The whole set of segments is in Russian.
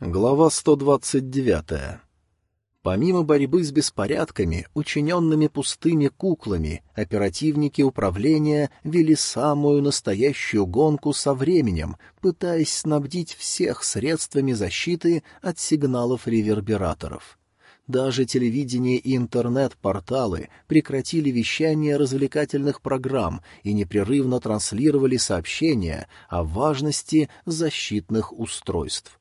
Глава 129. Помимо борьбы с беспорядками, учиненными пустыми куклами, оперативники управления вели самую настоящую гонку со временем, пытаясь снабдить всех средствами защиты от сигналов ревербераторов. Даже телевидение и интернет-порталы прекратили вещание развлекательных программ и непрерывно транслировали сообщения о важности защитных устройств.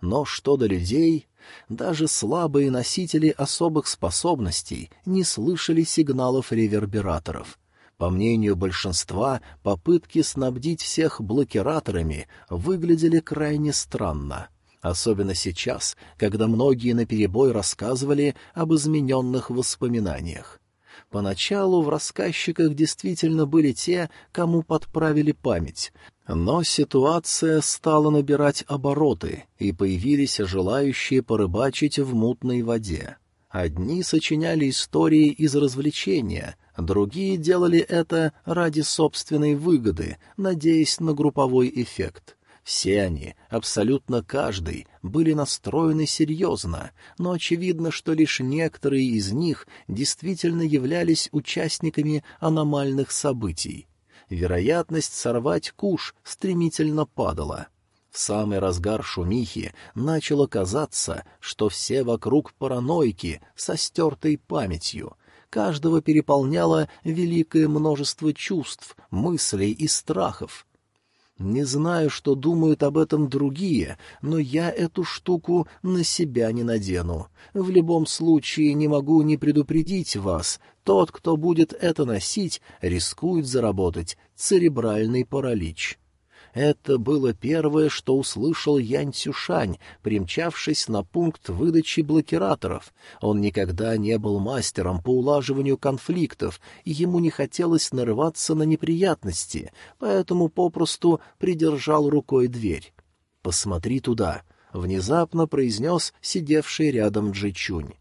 Но что до людей, даже слабые носители особых способностей не слышали сигналов ревербераторов. По мнению большинства, попытки снабдить всех блокираторами выглядели крайне странно. Особенно сейчас, когда многие наперебой рассказывали об измененных воспоминаниях. Поначалу в рассказчиках действительно были те, кому подправили память, но ситуация стала набирать обороты, и появились желающие порыбачить в мутной воде. Одни сочиняли истории из развлечения, другие делали это ради собственной выгоды, надеясь на групповой эффект. Все они, абсолютно каждый, были настроены серьезно, но очевидно, что лишь некоторые из них действительно являлись участниками аномальных событий вероятность сорвать куш стремительно падала. В самый разгар шумихи начало казаться, что все вокруг паранойки со стертой памятью. Каждого переполняло великое множество чувств, мыслей и страхов. Не знаю, что думают об этом другие, но я эту штуку на себя не надену. В любом случае не могу не предупредить вас. Тот, кто будет это носить, рискует заработать церебральный паралич. Это было первое, что услышал Янь Цюшань, примчавшись на пункт выдачи блокираторов. Он никогда не был мастером по улаживанию конфликтов, и ему не хотелось нарываться на неприятности, поэтому попросту придержал рукой дверь. «Посмотри туда», — внезапно произнес сидевший рядом Джичунь.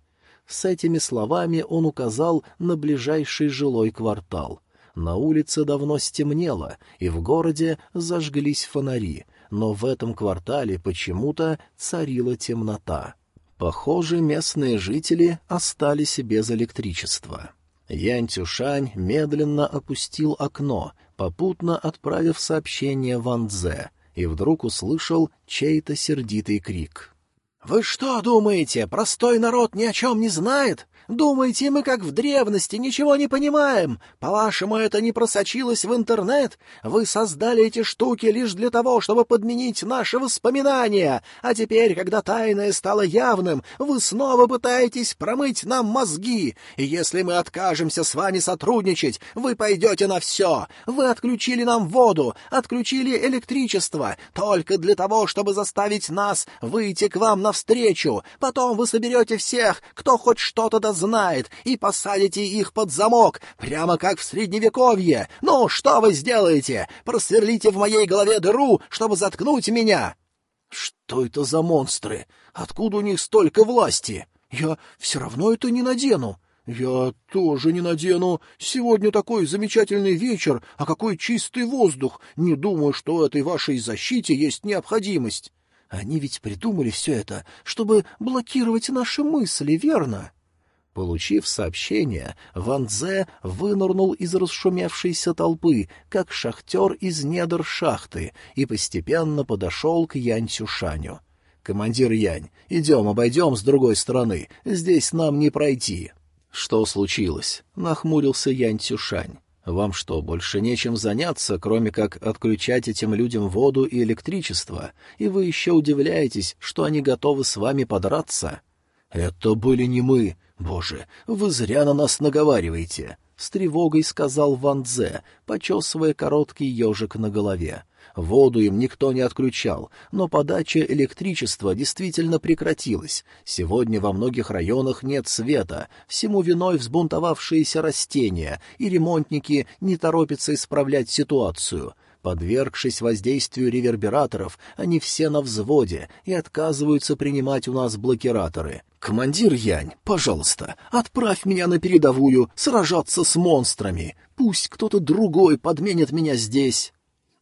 С этими словами он указал на ближайший жилой квартал — на улице давно стемнело, и в городе зажглись фонари, но в этом квартале почему-то царила темнота. Похоже, местные жители остались без электричества. Янь Цюшань медленно опустил окно, попутно отправив сообщение Ван Дзе, и вдруг услышал чей-то сердитый крик. «Вы что думаете, простой народ ни о чем не знает? Думаете, мы как в древности ничего не понимаем? По-вашему, это не просочилось в интернет? Вы создали эти штуки лишь для того, чтобы подменить наши воспоминания, а теперь, когда тайное стало явным, вы снова пытаетесь промыть нам мозги. И если мы откажемся с вами сотрудничать, вы пойдете на все. Вы отключили нам воду, отключили электричество, только для того, чтобы заставить нас выйти к вам навстречу. Потом вы соберете всех, кто хоть что-то дознает, знает, и посадите их под замок, прямо как в Средневековье. Ну, что вы сделаете? Просверлите в моей голове дыру, чтобы заткнуть меня!» «Что это за монстры? Откуда у них столько власти? Я все равно это не надену!» «Я тоже не надену. Сегодня такой замечательный вечер, а какой чистый воздух. Не думаю, что этой вашей защите есть необходимость». «Они ведь придумали все это, чтобы блокировать наши мысли, верно?» Получив сообщение, Ван Дзе вынырнул из расшумевшейся толпы, как шахтер из недр шахты, и постепенно подошел к Янь Цюшаню. «Командир Янь, идем, обойдем с другой стороны, здесь нам не пройти». «Что случилось?» — нахмурился Янь Цюшань. «Вам что, больше нечем заняться, кроме как отключать этим людям воду и электричество, и вы еще удивляетесь, что они готовы с вами подраться?» «Это были не мы», «Боже, вы зря на нас наговариваете!» — с тревогой сказал Ван Дзе, почесывая короткий ежик на голове. Воду им никто не отключал, но подача электричества действительно прекратилась. Сегодня во многих районах нет света, всему виной взбунтовавшиеся растения, и ремонтники не торопятся исправлять ситуацию — Подвергшись воздействию ревербераторов, они все на взводе и отказываются принимать у нас блокираторы. «Командир Янь, пожалуйста, отправь меня на передовую сражаться с монстрами. Пусть кто-то другой подменит меня здесь».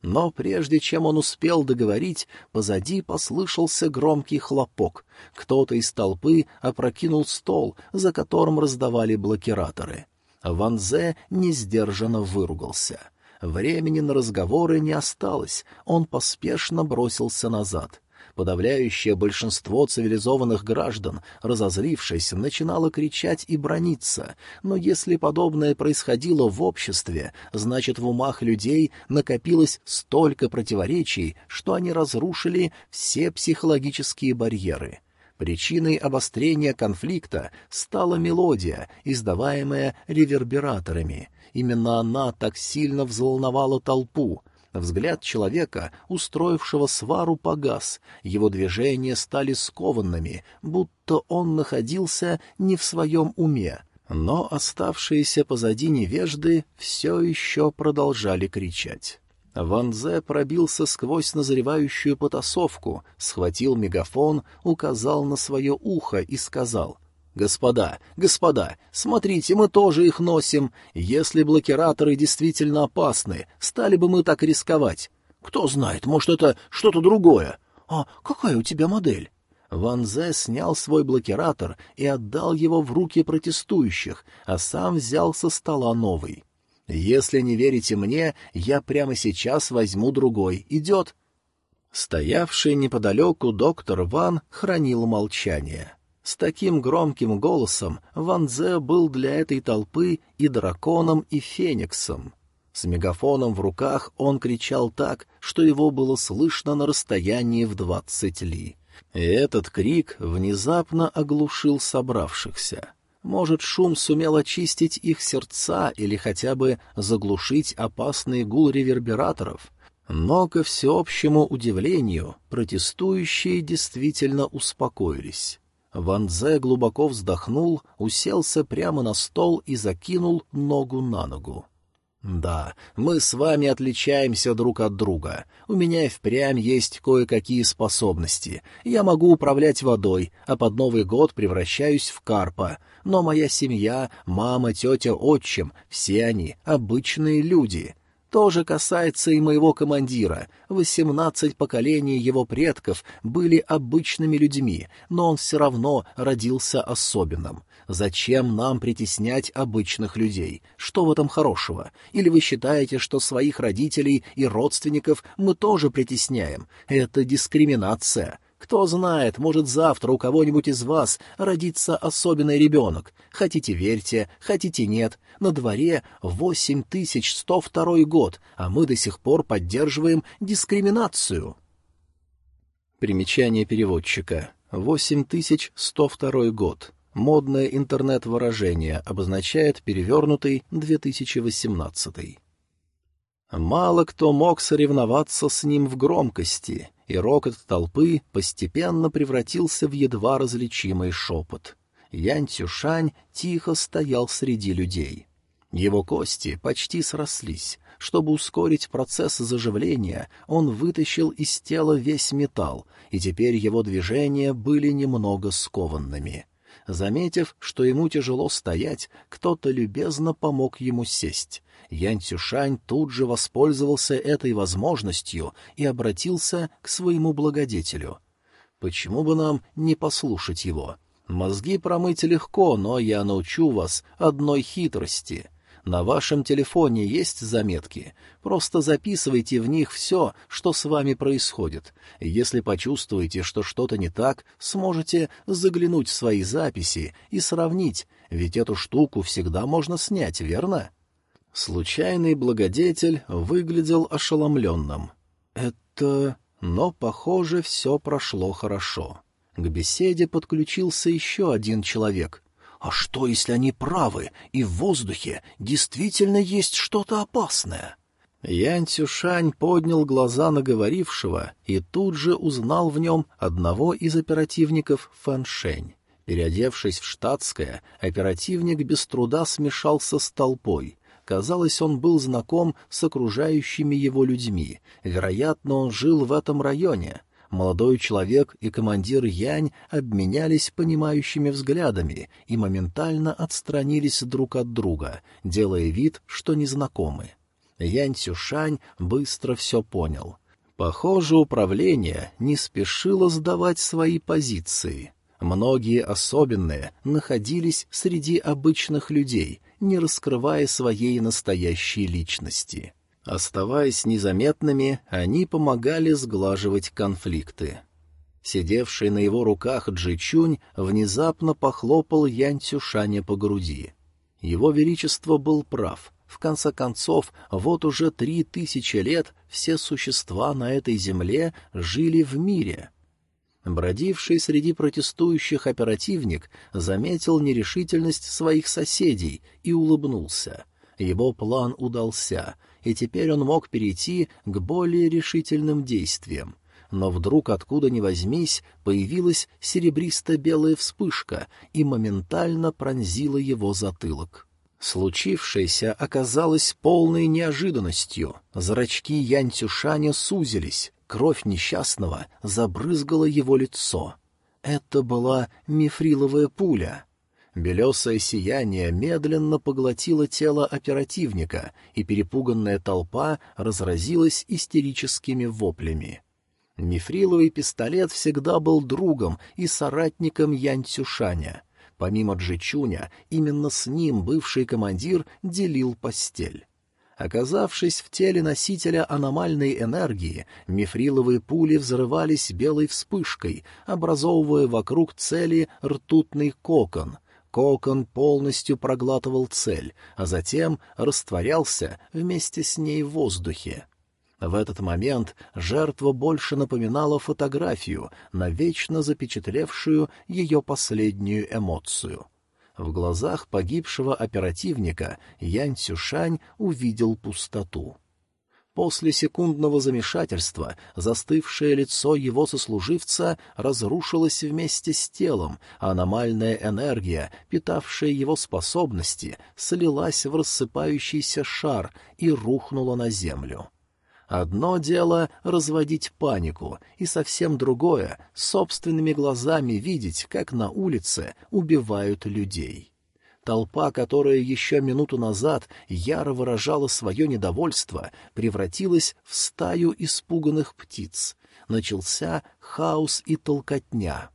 Но прежде чем он успел договорить, позади послышался громкий хлопок. Кто-то из толпы опрокинул стол, за которым раздавали блокираторы. Ван Зе несдержанно выругался. Времени на разговоры не осталось, он поспешно бросился назад — Подавляющее большинство цивилизованных граждан, разозлившись, начинало кричать и брониться, но если подобное происходило в обществе, значит, в умах людей накопилось столько противоречий, что они разрушили все психологические барьеры. Причиной обострения конфликта стала мелодия, издаваемая ревербераторами. Именно она так сильно взволновала толпу — Взгляд человека, устроившего свару, погас, его движения стали скованными, будто он находился не в своем уме. Но оставшиеся позади невежды все еще продолжали кричать. Ван Зе пробился сквозь назревающую потасовку, схватил мегафон, указал на свое ухо и сказал — «Господа, господа, смотрите, мы тоже их носим. Если блокираторы действительно опасны, стали бы мы так рисковать? Кто знает, может, это что-то другое? А какая у тебя модель?» Ван Зе снял свой блокиратор и отдал его в руки протестующих, а сам взял со стола новый. «Если не верите мне, я прямо сейчас возьму другой. Идет?» Стоявший неподалеку доктор Ван хранил молчание. С таким громким голосом Ван Дзе был для этой толпы и драконом, и фениксом. С мегафоном в руках он кричал так, что его было слышно на расстоянии в двадцать ли. И этот крик внезапно оглушил собравшихся. Может, шум сумел очистить их сердца или хотя бы заглушить опасный гул ревербераторов — но, ко всеобщему удивлению, протестующие действительно успокоились. Ван Дзе глубоко вздохнул, уселся прямо на стол и закинул ногу на ногу. «Да, мы с вами отличаемся друг от друга. У меня впрямь есть кое-какие способности. Я могу управлять водой, а под Новый год превращаюсь в карпа. Но моя семья, мама, тетя, отчим — все они обычные люди. То же касается и моего командира. Восемнадцать поколений его предков были обычными людьми, но он все равно родился особенным. Зачем нам притеснять обычных людей? Что в этом хорошего? Или вы считаете, что своих родителей и родственников мы тоже притесняем? Это дискриминация. Кто знает, может, завтра у кого-нибудь из вас родится особенный ребенок. Хотите — верьте, хотите — нет. На дворе 8102 год, а мы до сих пор поддерживаем дискриминацию. Примечание переводчика. 8102 год. Модное интернет-выражение обозначает перевернутый 2018. Мало кто мог соревноваться с ним в громкости, и рокот толпы постепенно превратился в едва различимый шепот. Янь Цюшань тихо стоял среди людей. Его кости почти срослись. Чтобы ускорить процесс заживления, он вытащил из тела весь металл, и теперь его движения были немного скованными. Заметив, что ему тяжело стоять, кто-то любезно помог ему сесть. Ян Цюшань тут же воспользовался этой возможностью и обратился к своему благодетелю. «Почему бы нам не послушать его? Мозги промыть легко, но я научу вас одной хитрости». На вашем телефоне есть заметки. Просто записывайте в них все, что с вами происходит. Если почувствуете, что что-то не так, сможете заглянуть в свои записи и сравнить, ведь эту штуку всегда можно снять, верно? Случайный благодетель выглядел ошеломленным. Это... Но, похоже, все прошло хорошо. К беседе подключился еще один человек. «А что, если они правы, и в воздухе действительно есть что-то опасное?» Ян Цюшань поднял глаза на говорившего и тут же узнал в нем одного из оперативников Фэн Шэнь. Переодевшись в штатское, оперативник без труда смешался с толпой. Казалось, он был знаком с окружающими его людьми. Вероятно, он жил в этом районе. Молодой человек и командир Янь обменялись понимающими взглядами и моментально отстранились друг от друга, делая вид, что незнакомы. Янь Цюшань быстро все понял. Похоже, управление не спешило сдавать свои позиции. Многие особенные находились среди обычных людей, не раскрывая своей настоящей личности. Оставаясь незаметными, они помогали сглаживать конфликты. Сидевший на его руках Джичунь внезапно похлопал Янь Цюшаня по груди. Его Величество был прав. В конце концов, вот уже три тысячи лет все существа на этой земле жили в мире. Бродивший среди протестующих оперативник заметил нерешительность своих соседей и улыбнулся. Его план удался, и теперь он мог перейти к более решительным действиям. Но вдруг, откуда ни возьмись, появилась серебристо-белая вспышка и моментально пронзила его затылок. Случившееся оказалось полной неожиданностью. Зрачки Янь Цюшаня сузились, кровь несчастного забрызгала его лицо. Это была мифриловая пуля. Белесое сияние медленно поглотило тело оперативника, и перепуганная толпа разразилась истерическими воплями. Мифриловый пистолет всегда был другом и соратником Янь Цюшаня. Помимо Джичуня, именно с ним бывший командир делил постель. Оказавшись в теле носителя аномальной энергии, мифриловые пули взрывались белой вспышкой, образовывая вокруг цели ртутный кокон. Кокон полностью проглатывал цель, а затем растворялся вместе с ней в воздухе. В этот момент жертва больше напоминала фотографию, навечно запечатлевшую ее последнюю эмоцию. В глазах погибшего оперативника Янь Цюшань увидел пустоту. После секундного замешательства застывшее лицо его сослуживца разрушилось вместе с телом, а аномальная энергия, питавшая его способности, слилась в рассыпающийся шар и рухнула на землю. Одно дело — разводить панику, и совсем другое — собственными глазами видеть, как на улице убивают людей. Толпа, которая еще минуту назад яро выражала свое недовольство, превратилась в стаю испуганных птиц. Начался хаос и толкотня.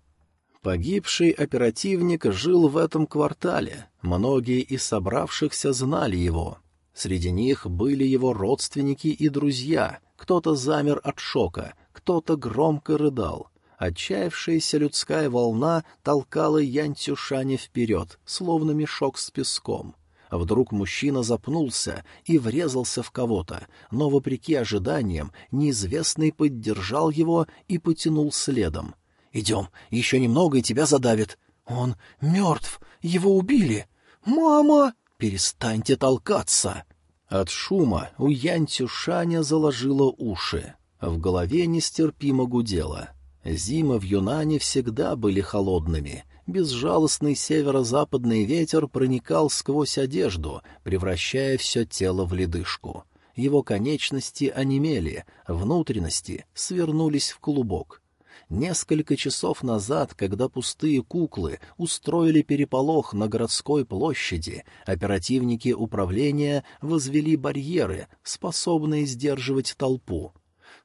Погибший оперативник жил в этом квартале. Многие из собравшихся знали его. Среди них были его родственники и друзья, кто-то замер от шока, кто-то громко рыдал. Отчаявшаяся людская волна толкала Янь Цюшаня вперед, словно мешок с песком. Вдруг мужчина запнулся и врезался в кого-то, но, вопреки ожиданиям, неизвестный поддержал его и потянул следом. «Идем, еще немного, и тебя задавит. Он мертв, его убили. Мама!» «Перестаньте толкаться!» От шума у Янь Цюшаня заложило уши. В голове нестерпимо гудело. Зимы в Юнане всегда были холодными. Безжалостный северо-западный ветер проникал сквозь одежду, превращая все тело в ледышку. Его конечности онемели, внутренности свернулись в клубок. Несколько часов назад, когда пустые куклы устроили переполох на городской площади, оперативники управления возвели барьеры, способные сдерживать толпу.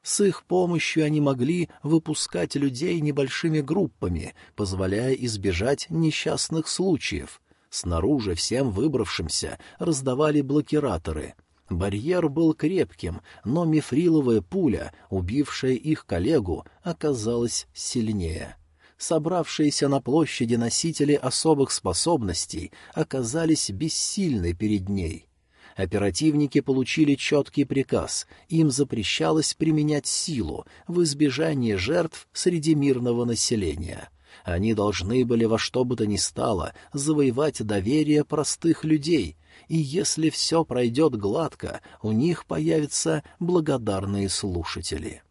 С их помощью они могли выпускать людей небольшими группами, позволяя избежать несчастных случаев. Снаружи всем выбравшимся раздавали блокираторы — Барьер был крепким, но мифриловая пуля, убившая их коллегу, оказалась сильнее. Собравшиеся на площади носители особых способностей оказались бессильны перед ней. Оперативники получили четкий приказ, им запрещалось применять силу в избежание жертв среди мирного населения. Они должны были во что бы то ни стало завоевать доверие простых людей — и если все пройдет гладко, у них появятся благодарные слушатели.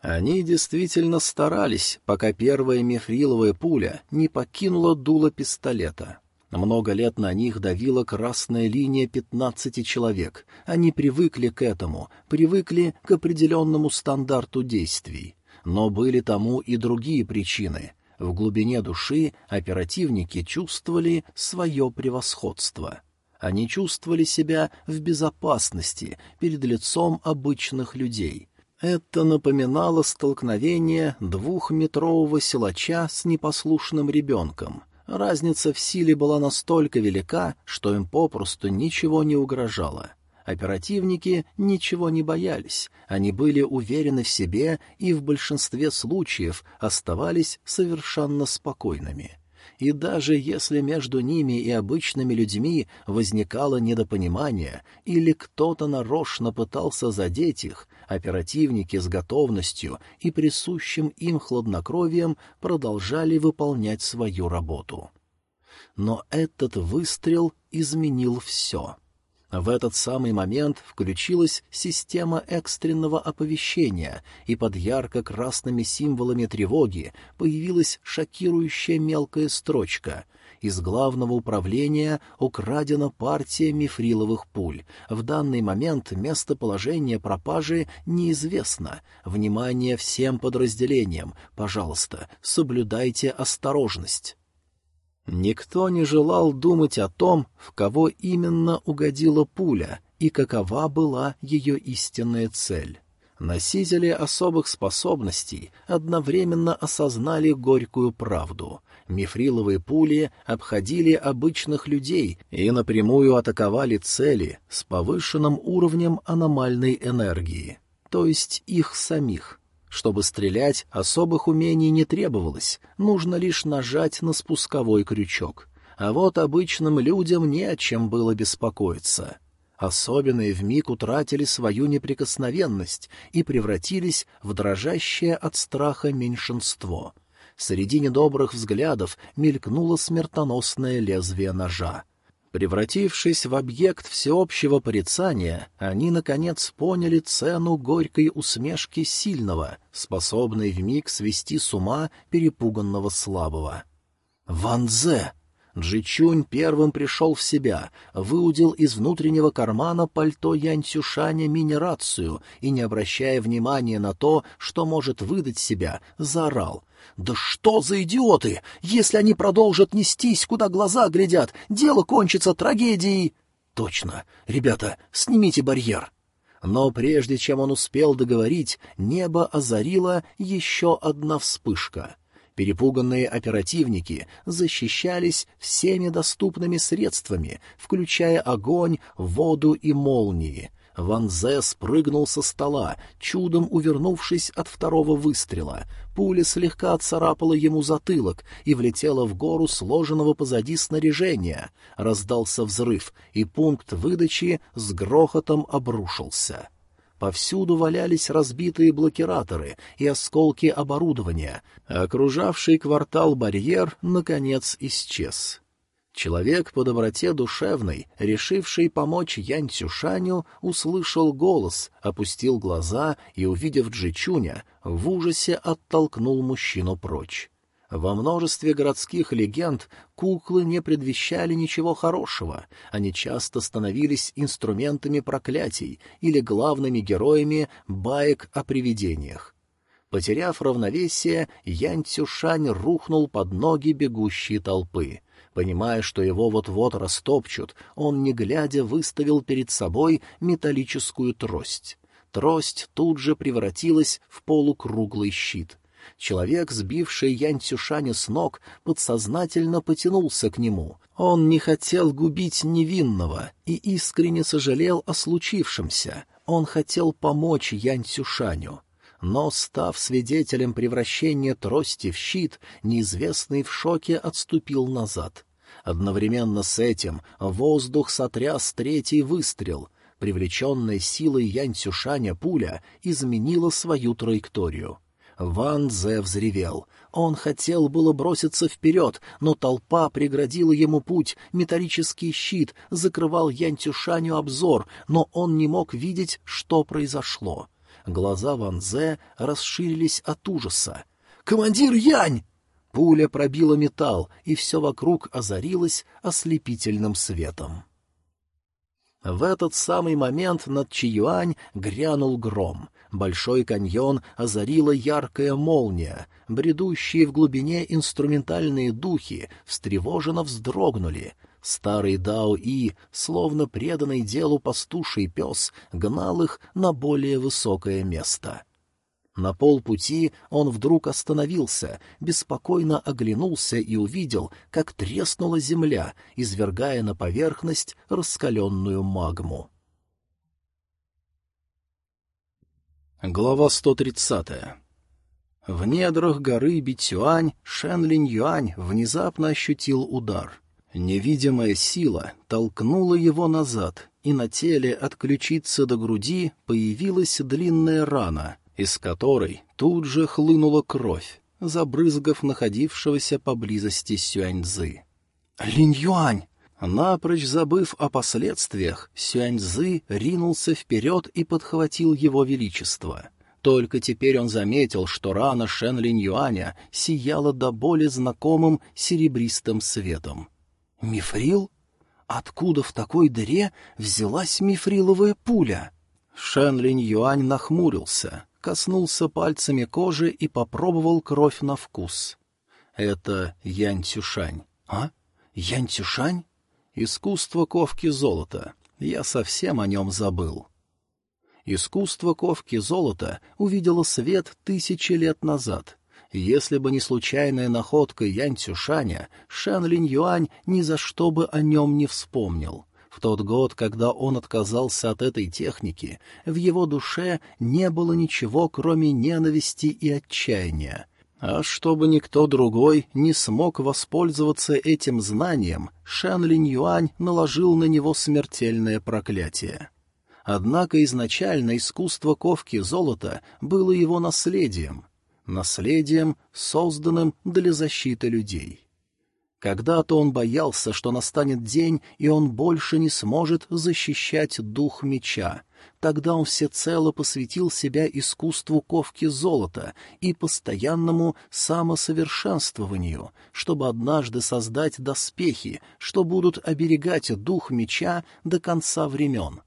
Они действительно старались, пока первая мифриловая пуля не покинула дуло пистолета. Много лет на них давила красная линия пятнадцати человек. Они привыкли к этому, привыкли к определенному стандарту действий. Но были тому и другие причины. В глубине души оперативники чувствовали свое превосходство — Они чувствовали себя в безопасности перед лицом обычных людей. Это напоминало столкновение двухметрового силача с непослушным ребенком. Разница в силе была настолько велика, что им попросту ничего не угрожало. Оперативники ничего не боялись, они были уверены в себе и в большинстве случаев оставались совершенно спокойными. И даже если между ними и обычными людьми возникало недопонимание или кто-то нарочно пытался задеть их, оперативники с готовностью и присущим им хладнокровием продолжали выполнять свою работу. Но этот выстрел изменил все. В этот самый момент включилась система экстренного оповещения, и под ярко-красными символами тревоги появилась шокирующая мелкая строчка. Из главного управления украдена партия мифриловых пуль. В данный момент местоположение пропажи неизвестно. Внимание всем подразделениям. Пожалуйста, соблюдайте осторожность. Никто не желал думать о том, в кого именно угодила пуля и какова была ее истинная цель. Носители особых способностей одновременно осознали горькую правду. Мифриловые пули обходили обычных людей и напрямую атаковали цели с повышенным уровнем аномальной энергии, то есть их самих — чтобы стрелять, особых умений не требовалось, нужно лишь нажать на спусковой крючок. А вот обычным людям не о чем было беспокоиться. Особенные вмиг утратили свою неприкосновенность и превратились в дрожащее от страха меньшинство. Среди недобрых взглядов мелькнуло смертоносное лезвие ножа. Превратившись в объект всеобщего порицания, они, наконец, поняли цену горькой усмешки сильного, способной вмиг свести с ума перепуганного слабого. «Ванзе!» Джичунь первым пришел в себя, выудил из внутреннего кармана пальто Янь Цюшаня минерацию и, не обращая внимания на то, что может выдать себя, заорал — да что за идиоты! Если они продолжат нестись, куда глаза глядят, дело кончится трагедией. Точно. Ребята, снимите барьер. Но прежде чем он успел договорить, небо озарило еще одна вспышка. Перепуганные оперативники защищались всеми доступными средствами, включая огонь, воду и молнии. Ван Зе спрыгнул со стола, чудом увернувшись от второго выстрела. Пуля слегка отцарапала ему затылок и влетела в гору сложенного позади снаряжения. Раздался взрыв, и пункт выдачи с грохотом обрушился. Повсюду валялись разбитые блокираторы и осколки оборудования. Окружавший квартал барьер, наконец, исчез. Человек по доброте душевной, решивший помочь Янь Цюшаню, услышал голос, опустил глаза и, увидев Джичуня, в ужасе оттолкнул мужчину прочь. Во множестве городских легенд куклы не предвещали ничего хорошего, они часто становились инструментами проклятий или главными героями баек о привидениях. Потеряв равновесие, Янь Цюшань рухнул под ноги бегущей толпы — Понимая, что его вот-вот растопчут, он, не глядя, выставил перед собой металлическую трость. Трость тут же превратилась в полукруглый щит. Человек, сбивший Янь Цюшаня с ног, подсознательно потянулся к нему. Он не хотел губить невинного и искренне сожалел о случившемся. Он хотел помочь Янь Цюшаню но, став свидетелем превращения трости в щит, неизвестный в шоке отступил назад. Одновременно с этим воздух сотряс третий выстрел. Привлеченная силой Янь Цюшаня пуля изменила свою траекторию. Ван Зе взревел. Он хотел было броситься вперед, но толпа преградила ему путь, металлический щит закрывал Янь Цюшаню обзор, но он не мог видеть, что произошло. Глаза Ван Зе расширились от ужаса. «Командир Янь!» Пуля пробила металл, и все вокруг озарилось ослепительным светом. В этот самый момент над Чиюань грянул гром. Большой каньон озарила яркая молния. Бредущие в глубине инструментальные духи встревоженно вздрогнули. Старый Дао И, словно преданный делу пастуший пес, гнал их на более высокое место. На полпути он вдруг остановился, беспокойно оглянулся и увидел, как треснула земля, извергая на поверхность раскаленную магму. Глава 130. В недрах горы Битюань Шен Линь Юань внезапно ощутил удар. Невидимая сила толкнула его назад, и на теле от ключицы до груди появилась длинная рана, из которой тут же хлынула кровь, забрызгав находившегося поблизости Сюаньзы. «Линь Юань!» Напрочь забыв о последствиях, Сюаньзы ринулся вперед и подхватил его величество. Только теперь он заметил, что рана Шен Линь Юаня сияла до боли знакомым серебристым светом. «Мифрил? Откуда в такой дыре взялась мифриловая пуля?» Шен Линь Юань нахмурился, коснулся пальцами кожи и попробовал кровь на вкус. «Это Янь Цюшань». «А? Янь Цюшань?» Искусство ковки золота. Я совсем о нем забыл. Искусство ковки золота увидело свет тысячи лет назад. Если бы не случайная находка Янь Цюшаня, Шэн Линь Юань ни за что бы о нем не вспомнил. В тот год, когда он отказался от этой техники, в его душе не было ничего, кроме ненависти и отчаяния. А чтобы никто другой не смог воспользоваться этим знанием, Шан Линь Юань наложил на него смертельное проклятие. Однако изначально искусство ковки золота было его наследием, наследием, созданным для защиты людей. Когда-то он боялся, что настанет день, и он больше не сможет защищать дух меча, Тогда он всецело посвятил себя искусству ковки золота и постоянному самосовершенствованию, чтобы однажды создать доспехи, что будут оберегать дух меча до конца времен.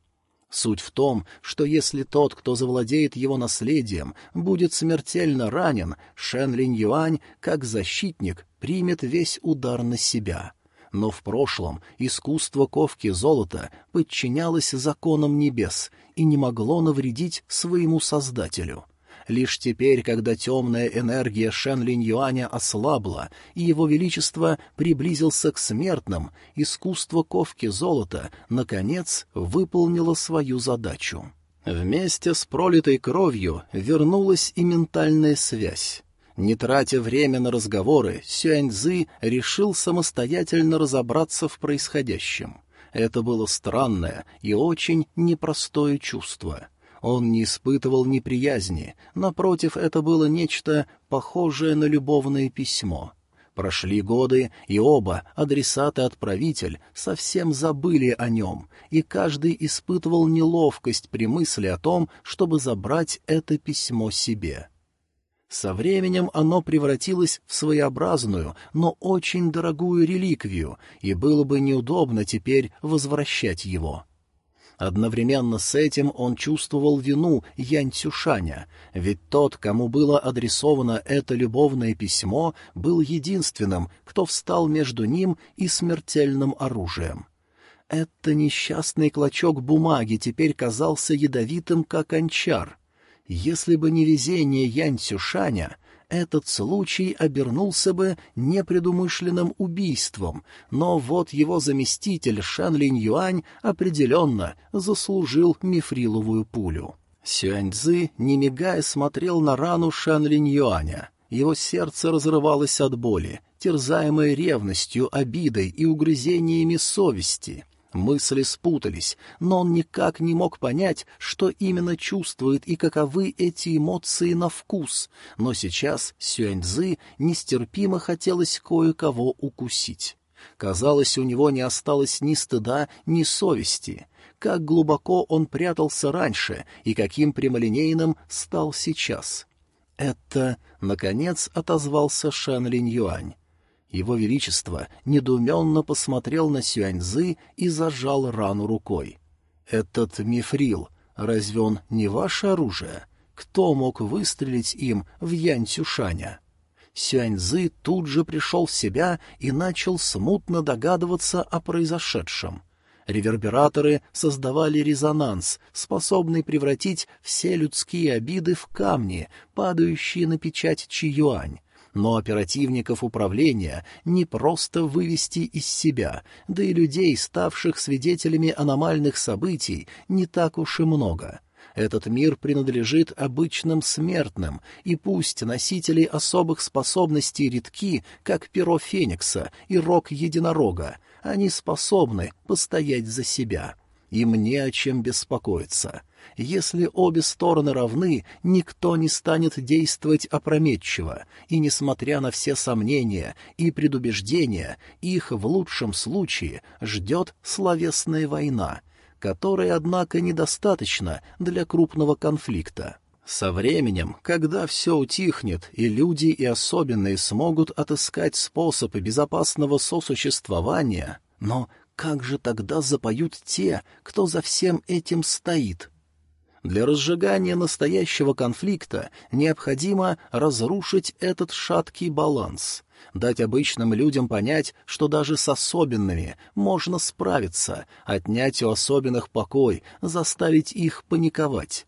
Суть в том, что если тот, кто завладеет его наследием, будет смертельно ранен, Шен Линь Юань, как защитник, примет весь удар на себя — но в прошлом искусство ковки золота подчинялось законам небес и не могло навредить своему создателю. Лишь теперь, когда темная энергия Шен Линь Юаня ослабла, и его величество приблизился к смертным, искусство ковки золота, наконец, выполнило свою задачу. Вместе с пролитой кровью вернулась и ментальная связь. Не тратя время на разговоры, Сюаньзы решил самостоятельно разобраться в происходящем. Это было странное и очень непростое чувство. Он не испытывал неприязни, напротив, это было нечто похожее на любовное письмо. Прошли годы, и оба, адресат и отправитель, совсем забыли о нем, и каждый испытывал неловкость при мысли о том, чтобы забрать это письмо себе. Со временем оно превратилось в своеобразную, но очень дорогую реликвию, и было бы неудобно теперь возвращать его. Одновременно с этим он чувствовал вину Янь Цюшаня, ведь тот, кому было адресовано это любовное письмо, был единственным, кто встал между ним и смертельным оружием. Это несчастный клочок бумаги теперь казался ядовитым, как анчар. Если бы не везение Янь Цюшаня, этот случай обернулся бы непредумышленным убийством, но вот его заместитель Шан Линь Юань определенно заслужил мифриловую пулю. Сюаньцзы, не мигая, смотрел на рану Шан Линь Юаня. Его сердце разрывалось от боли, терзаемое ревностью, обидой и угрызениями совести. Мысли спутались, но он никак не мог понять, что именно чувствует и каковы эти эмоции на вкус, но сейчас Сюэньцзы нестерпимо хотелось кое-кого укусить. Казалось, у него не осталось ни стыда, ни совести. Как глубоко он прятался раньше и каким прямолинейным стал сейчас. Это, наконец, отозвался Шэн Линь Юань. Его Величество недоуменно посмотрел на Сюаньзы и зажал рану рукой. «Этот мифрил, разве он не ваше оружие? Кто мог выстрелить им в Янь Цюшаня?» Сюаньзы тут же пришел в себя и начал смутно догадываться о произошедшем. Ревербераторы создавали резонанс, способный превратить все людские обиды в камни, падающие на печать Чиюань. Но оперативников управления не просто вывести из себя, да и людей, ставших свидетелями аномальных событий, не так уж и много. Этот мир принадлежит обычным смертным, и пусть носители особых способностей редки, как перо Феникса и рог Единорога, они способны постоять за себя. Им не о чем беспокоиться. Если обе стороны равны, никто не станет действовать опрометчиво, и, несмотря на все сомнения и предубеждения, их в лучшем случае ждет словесная война, которой, однако, недостаточно для крупного конфликта. Со временем, когда все утихнет, и люди и особенные смогут отыскать способы безопасного сосуществования, но как же тогда запоют те, кто за всем этим стоит? Для разжигания настоящего конфликта необходимо разрушить этот шаткий баланс, дать обычным людям понять, что даже с особенными можно справиться, отнять у особенных покой, заставить их паниковать.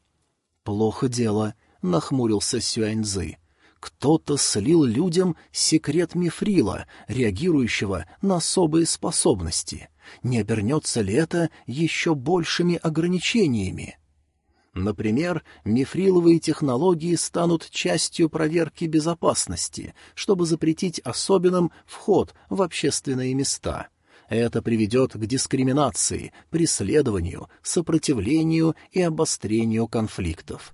«Плохо дело», — нахмурился Сюаньзы. «Кто-то слил людям секрет мифрила, реагирующего на особые способности. Не обернется ли это еще большими ограничениями?» Например, мифриловые технологии станут частью проверки безопасности, чтобы запретить особенным вход в общественные места. Это приведет к дискриминации, преследованию, сопротивлению и обострению конфликтов.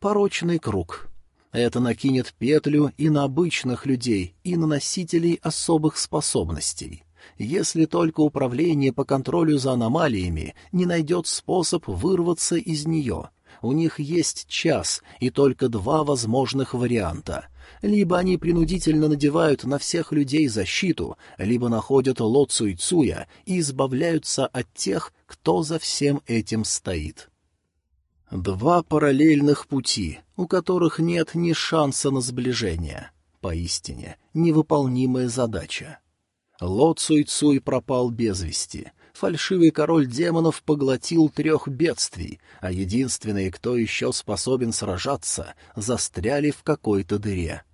Порочный круг. Это накинет петлю и на обычных людей, и на носителей особых способностей если только управление по контролю за аномалиями не найдет способ вырваться из нее. У них есть час и только два возможных варианта. Либо они принудительно надевают на всех людей защиту, либо находят Ло Цуйцуя и избавляются от тех, кто за всем этим стоит. Два параллельных пути, у которых нет ни шанса на сближение. Поистине, невыполнимая задача. Ло Цуй Цуй пропал без вести. Фальшивый король демонов поглотил трех бедствий, а единственные, кто еще способен сражаться, застряли в какой-то дыре.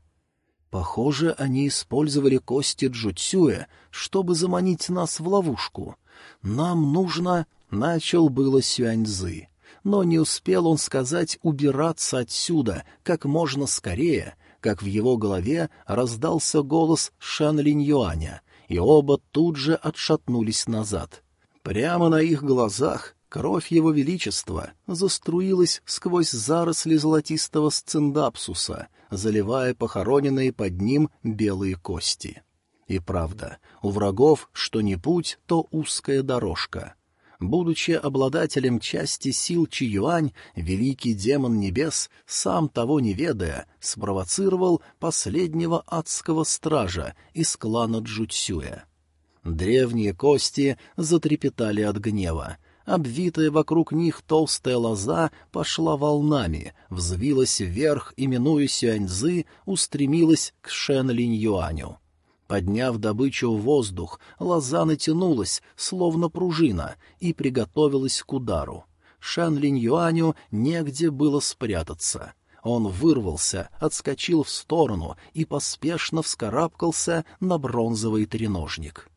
Похоже, они использовали кости Джуцюя, чтобы заманить нас в ловушку. Нам нужно... — начал было Сюаньзы. Но не успел он сказать убираться отсюда как можно скорее, как в его голове раздался голос Шан Линь Юаня, и оба тут же отшатнулись назад. Прямо на их глазах кровь его величества заструилась сквозь заросли золотистого сциндапсуса, заливая похороненные под ним белые кости. И правда, у врагов что ни путь, то узкая дорожка — Будучи обладателем части сил Чиюань, великий демон небес, сам того не ведая, спровоцировал последнего адского стража из клана Джуцюя. Древние кости затрепетали от гнева. Обвитая вокруг них толстая лоза пошла волнами, взвилась вверх и, минуя Сюаньзы, устремилась к Шен Линь Юаню. Подняв добычу в воздух, лоза натянулась, словно пружина, и приготовилась к удару. Шан Линь Юаню негде было спрятаться. Он вырвался, отскочил в сторону и поспешно вскарабкался на бронзовый треножник.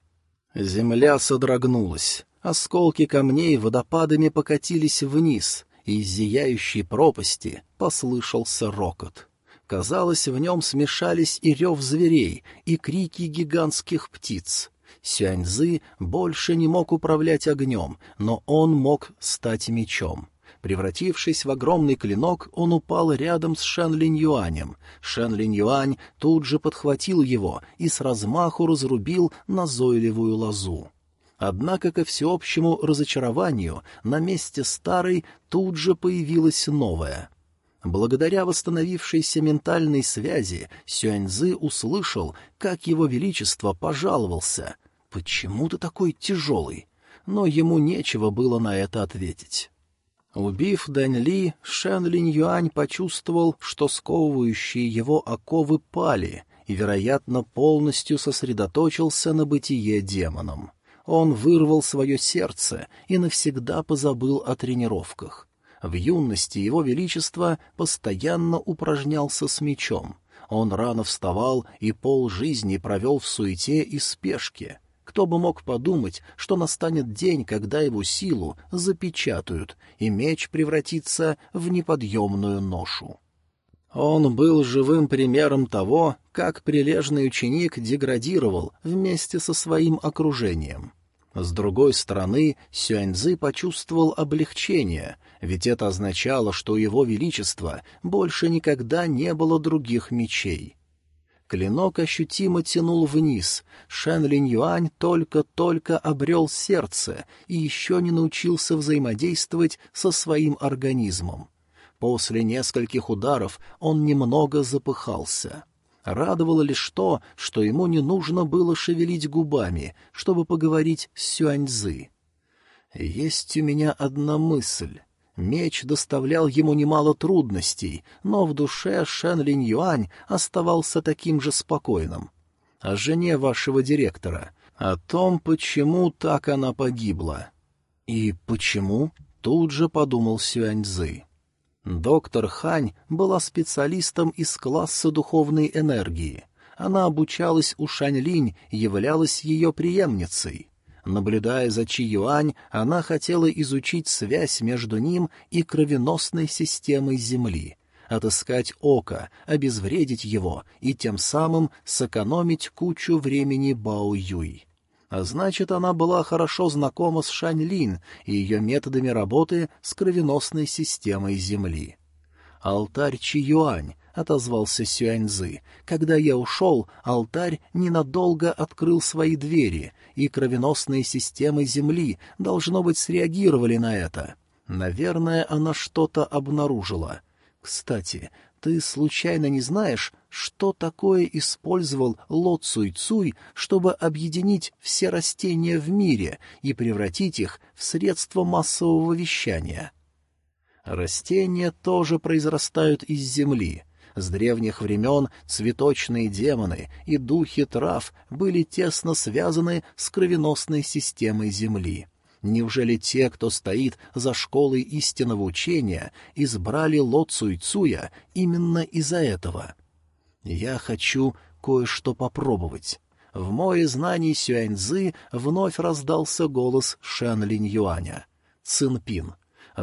Земля содрогнулась. Осколки камней водопадами покатились вниз, и из зияющей пропасти послышался рокот. Казалось, в нем смешались и рев зверей, и крики гигантских птиц. Сюаньзы больше не мог управлять огнем, но он мог стать мечом. Превратившись в огромный клинок, он упал рядом с Шэн Линь Юанем. Шэн Линь Юань тут же подхватил его и с размаху разрубил назойливую лозу. Однако, ко всеобщему разочарованию, на месте старой тут же появилась новая — Благодаря восстановившейся ментальной связи Сюаньзы услышал, как его величество пожаловался. «Почему ты такой тяжелый?» Но ему нечего было на это ответить. Убив Дань Ли, Шэн Линь Юань почувствовал, что сковывающие его оковы пали, и, вероятно, полностью сосредоточился на бытие демоном. Он вырвал свое сердце и навсегда позабыл о тренировках. В юности его величество постоянно упражнялся с мечом. Он рано вставал и полжизни провел в суете и спешке. Кто бы мог подумать, что настанет день, когда его силу запечатают, и меч превратится в неподъемную ношу. Он был живым примером того, как прилежный ученик деградировал вместе со своим окружением. С другой стороны, Сюаньзы почувствовал облегчение, ведь это означало, что у его величества больше никогда не было других мечей. Клинок ощутимо тянул вниз. Шэн Линь Юань только-только обрел сердце и еще не научился взаимодействовать со своим организмом. После нескольких ударов он немного запыхался. Радовало лишь то, что ему не нужно было шевелить губами, чтобы поговорить с Сюаньзы. «Есть у меня одна мысль». Меч доставлял ему немало трудностей, но в душе Шен Линь Юань оставался таким же спокойным. О жене вашего директора, о том, почему так она погибла. И почему? Тут же подумал Сюаньзы. Доктор Хань была специалистом из класса духовной энергии. Она обучалась у Шаньлинь, являлась ее преемницей. Наблюдая за Чи Юань, она хотела изучить связь между ним и кровеносной системой Земли, отыскать око, обезвредить его и тем самым сэкономить кучу времени Бао Юй. А значит, она была хорошо знакома с Шань Лин и ее методами работы с кровеносной системой Земли. «Алтарь Чи Юань», — отозвался Сюаньзы. «Когда я ушел, алтарь ненадолго открыл свои двери, и кровеносные системы Земли, должно быть, среагировали на это. Наверное, она что-то обнаружила. Кстати, ты случайно не знаешь, что такое использовал Ло Цуй Цуй, чтобы объединить все растения в мире и превратить их в средство массового вещания? Растения тоже произрастают из земли. С древних времен цветочные демоны и духи трав были тесно связаны с кровеносной системой земли. Неужели те, кто стоит за школой истинного учения, избрали Ло Цуйцуя именно из-за этого? Я хочу кое-что попробовать. В море знаний Сюаньзы вновь раздался голос Шэн Линь Юаня. Цинпин,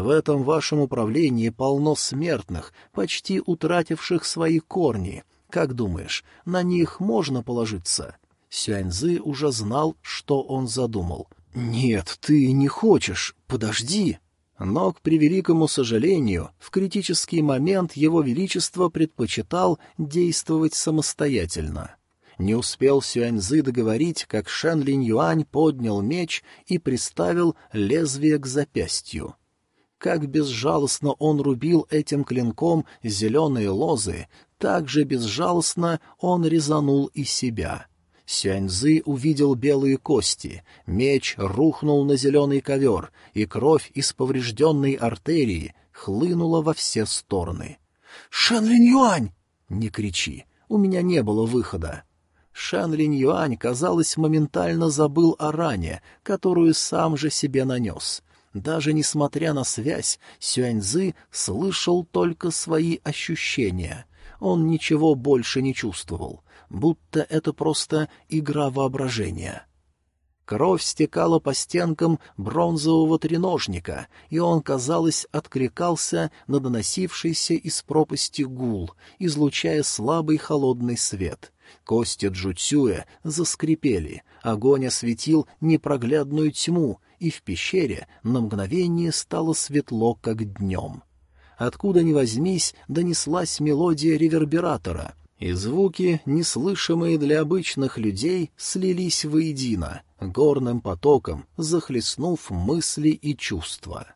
в этом вашем управлении полно смертных, почти утративших свои корни. Как думаешь, на них можно положиться?» Сюаньзы уже знал, что он задумал. «Нет, ты не хочешь. Подожди». Но, к превеликому сожалению, в критический момент его величество предпочитал действовать самостоятельно. Не успел Сюаньзы договорить, как Шэн Линь Юань поднял меч и приставил лезвие к запястью. Как безжалостно он рубил этим клинком зеленые лозы, так же безжалостно он резанул и себя. Сюаньзы увидел белые кости, меч рухнул на зеленый ковер, и кровь из поврежденной артерии хлынула во все стороны. «Шэн Линь Юань!» «Не кричи, у меня не было выхода». Шэн Линь Юань, казалось, моментально забыл о ране, которую сам же себе нанес. Даже несмотря на связь, Сюаньзы слышал только свои ощущения. Он ничего больше не чувствовал будто это просто игра воображения. Кровь стекала по стенкам бронзового треножника, и он, казалось, откликался на доносившийся из пропасти гул, излучая слабый холодный свет. Кости Джуцюя заскрипели, огонь осветил непроглядную тьму, и в пещере на мгновение стало светло, как днем. Откуда ни возьмись, донеслась мелодия ревербератора — и звуки, неслышимые для обычных людей, слились воедино, горным потоком, захлестнув мысли и чувства.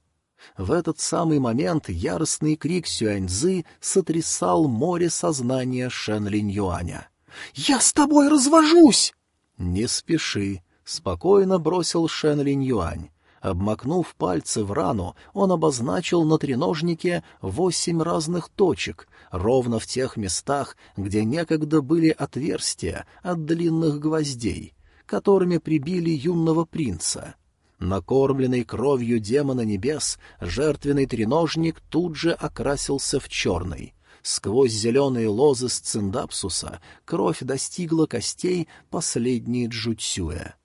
В этот самый момент яростный крик Сюаньзы сотрясал море сознания Шэн Линь Юаня. «Я с тобой развожусь!» «Не спеши», — спокойно бросил Шэн Линь Юань. Обмакнув пальцы в рану, он обозначил на треножнике восемь разных точек, ровно в тех местах, где некогда были отверстия от длинных гвоздей, которыми прибили юного принца. Накормленный кровью демона небес, жертвенный треножник тут же окрасился в черный. Сквозь зеленые лозы сциндапсуса кровь достигла костей последней джутсюя.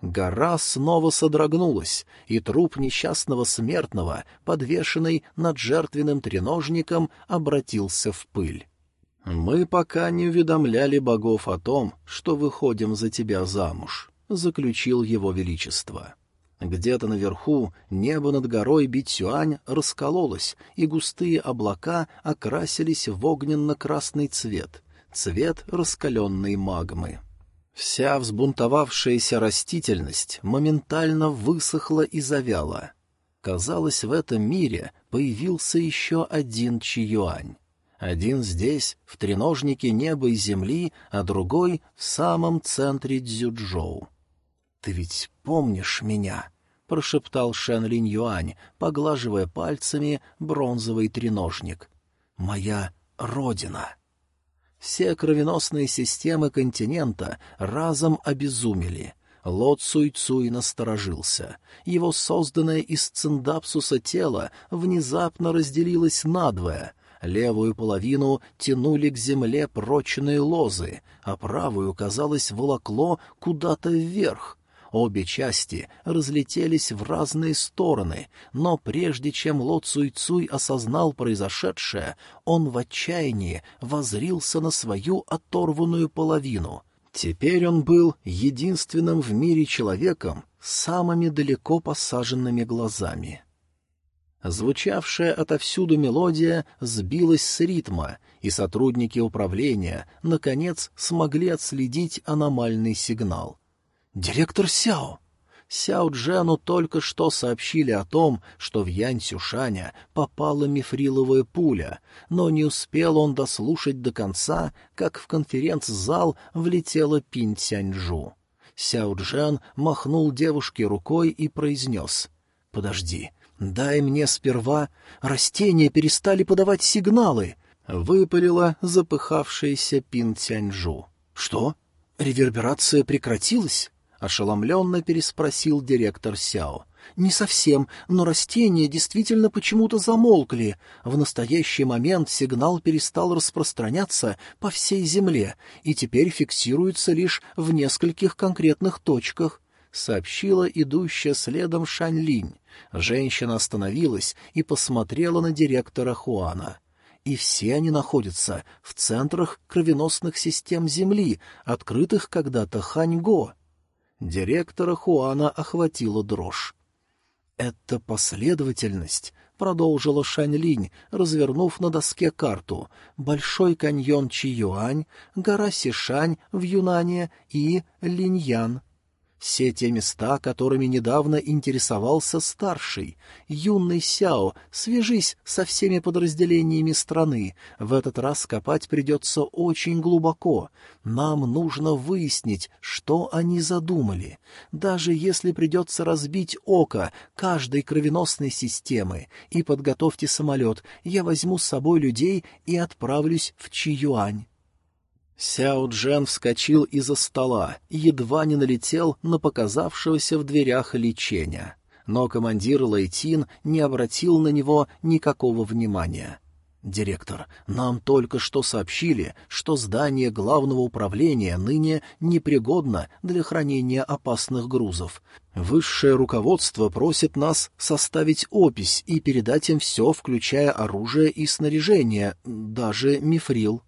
Гора снова содрогнулась, и труп несчастного смертного, подвешенный над жертвенным треножником, обратился в пыль. «Мы пока не уведомляли богов о том, что выходим за тебя замуж», — заключил его величество. Где-то наверху небо над горой Битсюань раскололось, и густые облака окрасились в огненно-красный цвет, цвет раскаленной магмы. Вся взбунтовавшаяся растительность моментально высохла и завяла. Казалось, в этом мире появился еще один Чиюань. Один здесь, в треножнике неба и земли, а другой — в самом центре Дзюджоу. «Ты ведь помнишь меня?» — прошептал Шен Линь Юань, поглаживая пальцами бронзовый треножник. «Моя родина!» Все кровеносные системы континента разом обезумели. Ло Цуй Цуй насторожился. Его созданное из циндапсуса тело внезапно разделилось надвое. Левую половину тянули к земле прочные лозы, а правую, казалось, волокло куда-то вверх. Обе части разлетелись в разные стороны, но прежде чем Ло Цуй Цуй осознал произошедшее, он в отчаянии возрился на свою оторванную половину. Теперь он был единственным в мире человеком с самыми далеко посаженными глазами. Звучавшая отовсюду мелодия сбилась с ритма, и сотрудники управления, наконец, смогли отследить аномальный сигнал. «Директор Сяо!» Сяо Джену только что сообщили о том, что в Янь Сюшаня попала мифриловая пуля, но не успел он дослушать до конца, как в конференц-зал влетела Пинь Цяньжу. Сяо Джен махнул девушке рукой и произнес «Подожди, дай мне сперва... Растения перестали подавать сигналы!» — выпалила запыхавшаяся Пин Цяньжу. «Что? Реверберация прекратилась?» — ошеломленно переспросил директор Сяо. «Не совсем, но растения действительно почему-то замолкли. В настоящий момент сигнал перестал распространяться по всей Земле и теперь фиксируется лишь в нескольких конкретных точках», — сообщила идущая следом Шань Линь. Женщина остановилась и посмотрела на директора Хуана. И все они находятся в центрах кровеносных систем Земли, открытых когда-то Ханьго. Директора Хуана охватила дрожь. «Это последовательность», — продолжила Шаньлинь, развернув на доске карту. «Большой каньон Чиюань, гора Сишань в Юнане и Линьян». Все те места, которыми недавно интересовался старший. Юный Сяо, свяжись со всеми подразделениями страны. В этот раз копать придется очень глубоко. Нам нужно выяснить, что они задумали. Даже если придется разбить око каждой кровеносной системы. И подготовьте самолет, я возьму с собой людей и отправлюсь в Чиюань. Сяо Джен вскочил из-за стола и едва не налетел на показавшегося в дверях лечения. Но командир Лейтин не обратил на него никакого внимания. «Директор, нам только что сообщили, что здание главного управления ныне непригодно для хранения опасных грузов. Высшее руководство просит нас составить опись и передать им все, включая оружие и снаряжение, даже мифрил».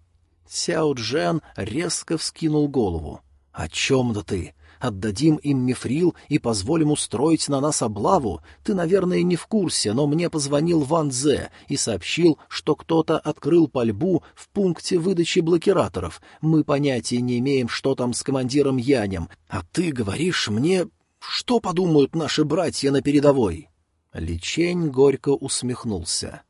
Сяо Джен резко вскинул голову. «О чем-то ты? Отдадим им мифрил и позволим устроить на нас облаву? Ты, наверное, не в курсе, но мне позвонил Ван Зе и сообщил, что кто-то открыл пальбу в пункте выдачи блокираторов. Мы понятия не имеем, что там с командиром Янем. А ты говоришь мне, что подумают наши братья на передовой?» Личень горько усмехнулся.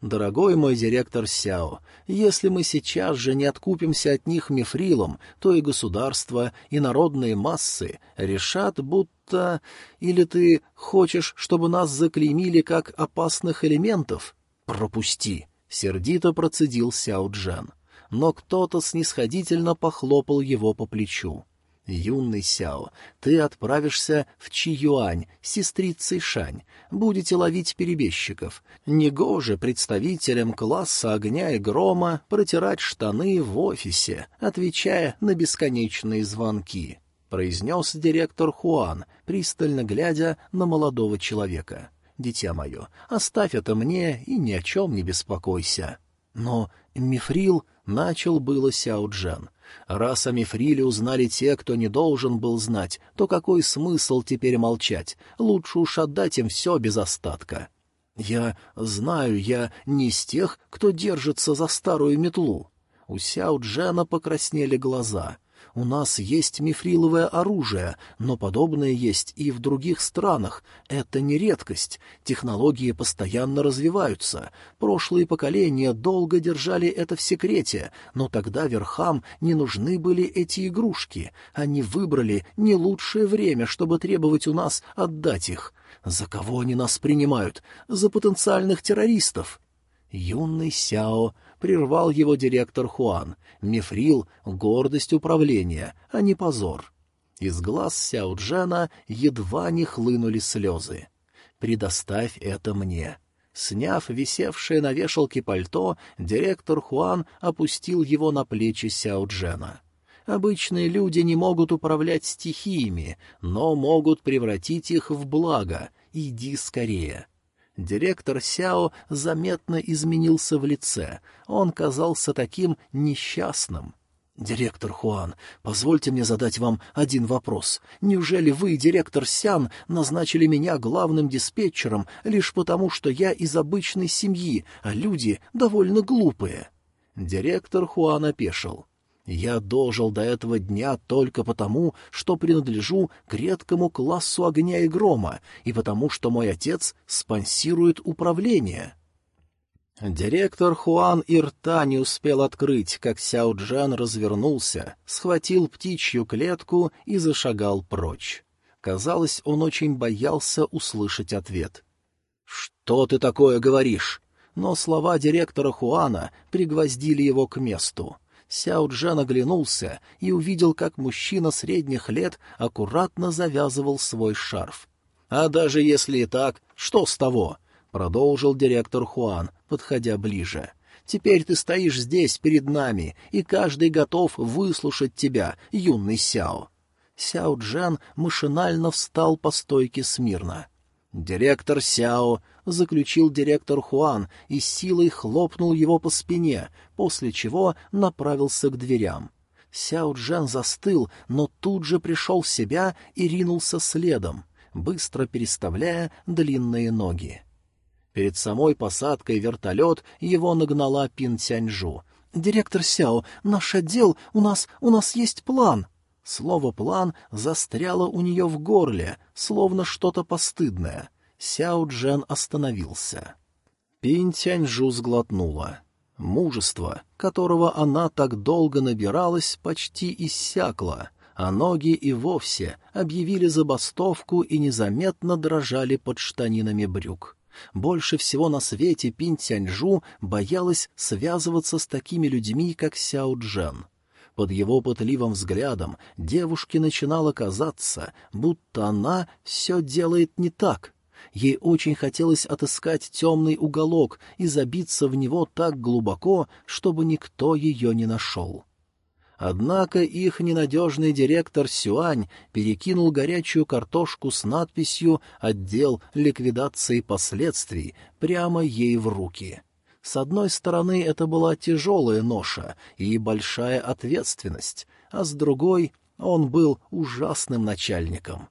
Дорогой мой директор Сяо, если мы сейчас же не откупимся от них мифрилом, то и государство, и народные массы решат, будто... Или ты хочешь, чтобы нас заклеймили как опасных элементов? Пропусти! — сердито процедил Сяо Джен. Но кто-то снисходительно похлопал его по плечу. «Юный Сяо, ты отправишься в Чиюань, сестрицей Шань. Будете ловить перебежчиков. Негоже представителям класса огня и грома протирать штаны в офисе, отвечая на бесконечные звонки», — произнес директор Хуан, пристально глядя на молодого человека. «Дитя мое, оставь это мне и ни о чем не беспокойся». Но мифрил начал было Сяо Джен. Раз о Мифриле узнали те, кто не должен был знать, то какой смысл теперь молчать? Лучше уж отдать им все без остатка. Я знаю, я не из тех, кто держится за старую метлу. У Сяо Джена покраснели глаза. У нас есть мифриловое оружие, но подобное есть и в других странах. Это не редкость. Технологии постоянно развиваются. Прошлые поколения долго держали это в секрете, но тогда верхам не нужны были эти игрушки. Они выбрали не лучшее время, чтобы требовать у нас отдать их. За кого они нас принимают? За потенциальных террористов. Юный Сяо прервал его директор Хуан. Мифрил — гордость управления, а не позор. Из глаз Сяо Джена едва не хлынули слезы. «Предоставь это мне». Сняв висевшее на вешалке пальто, директор Хуан опустил его на плечи Сяо Джена. Обычные люди не могут управлять стихиями, но могут превратить их в благо. Иди скорее. Директор Сяо заметно изменился в лице. Он казался таким несчастным. «Директор Хуан, позвольте мне задать вам один вопрос. Неужели вы, директор Сян, назначили меня главным диспетчером лишь потому, что я из обычной семьи, а люди довольно глупые?» Директор Хуан опешил. Я дожил до этого дня только потому, что принадлежу к редкому классу огня и грома, и потому, что мой отец спонсирует управление. Директор Хуан и не успел открыть, как Сяо Джан развернулся, схватил птичью клетку и зашагал прочь. Казалось, он очень боялся услышать ответ. «Что ты такое говоришь?» Но слова директора Хуана пригвоздили его к месту. Сяо Джан оглянулся и увидел, как мужчина средних лет аккуратно завязывал свой шарф. «А даже если и так, что с того?» — продолжил директор Хуан, подходя ближе. «Теперь ты стоишь здесь перед нами, и каждый готов выслушать тебя, юный Сяо». Сяо Джан машинально встал по стойке смирно. «Директор Сяо», — заключил директор Хуан и силой хлопнул его по спине, после чего направился к дверям. Сяо Джан застыл, но тут же пришел в себя и ринулся следом, быстро переставляя длинные ноги. Перед самой посадкой вертолет его нагнала Пин Тяньжу. «Директор Сяо, наш отдел, у нас, у нас есть план!» Слово «план» застряло у нее в горле, словно что-то постыдное. Сяо Джен остановился. Пинь Тяньжу сглотнула. Мужество, которого она так долго набиралась, почти иссякло, а ноги и вовсе объявили забастовку и незаметно дрожали под штанинами брюк. Больше всего на свете Пинь Тяньжу боялась связываться с такими людьми, как Сяо Джен — под его пытливым взглядом девушке начинало казаться, будто она все делает не так. Ей очень хотелось отыскать темный уголок и забиться в него так глубоко, чтобы никто ее не нашел. Однако их ненадежный директор Сюань перекинул горячую картошку с надписью «Отдел ликвидации последствий» прямо ей в руки. С одной стороны, это была тяжелая ноша и большая ответственность, а с другой он был ужасным начальником.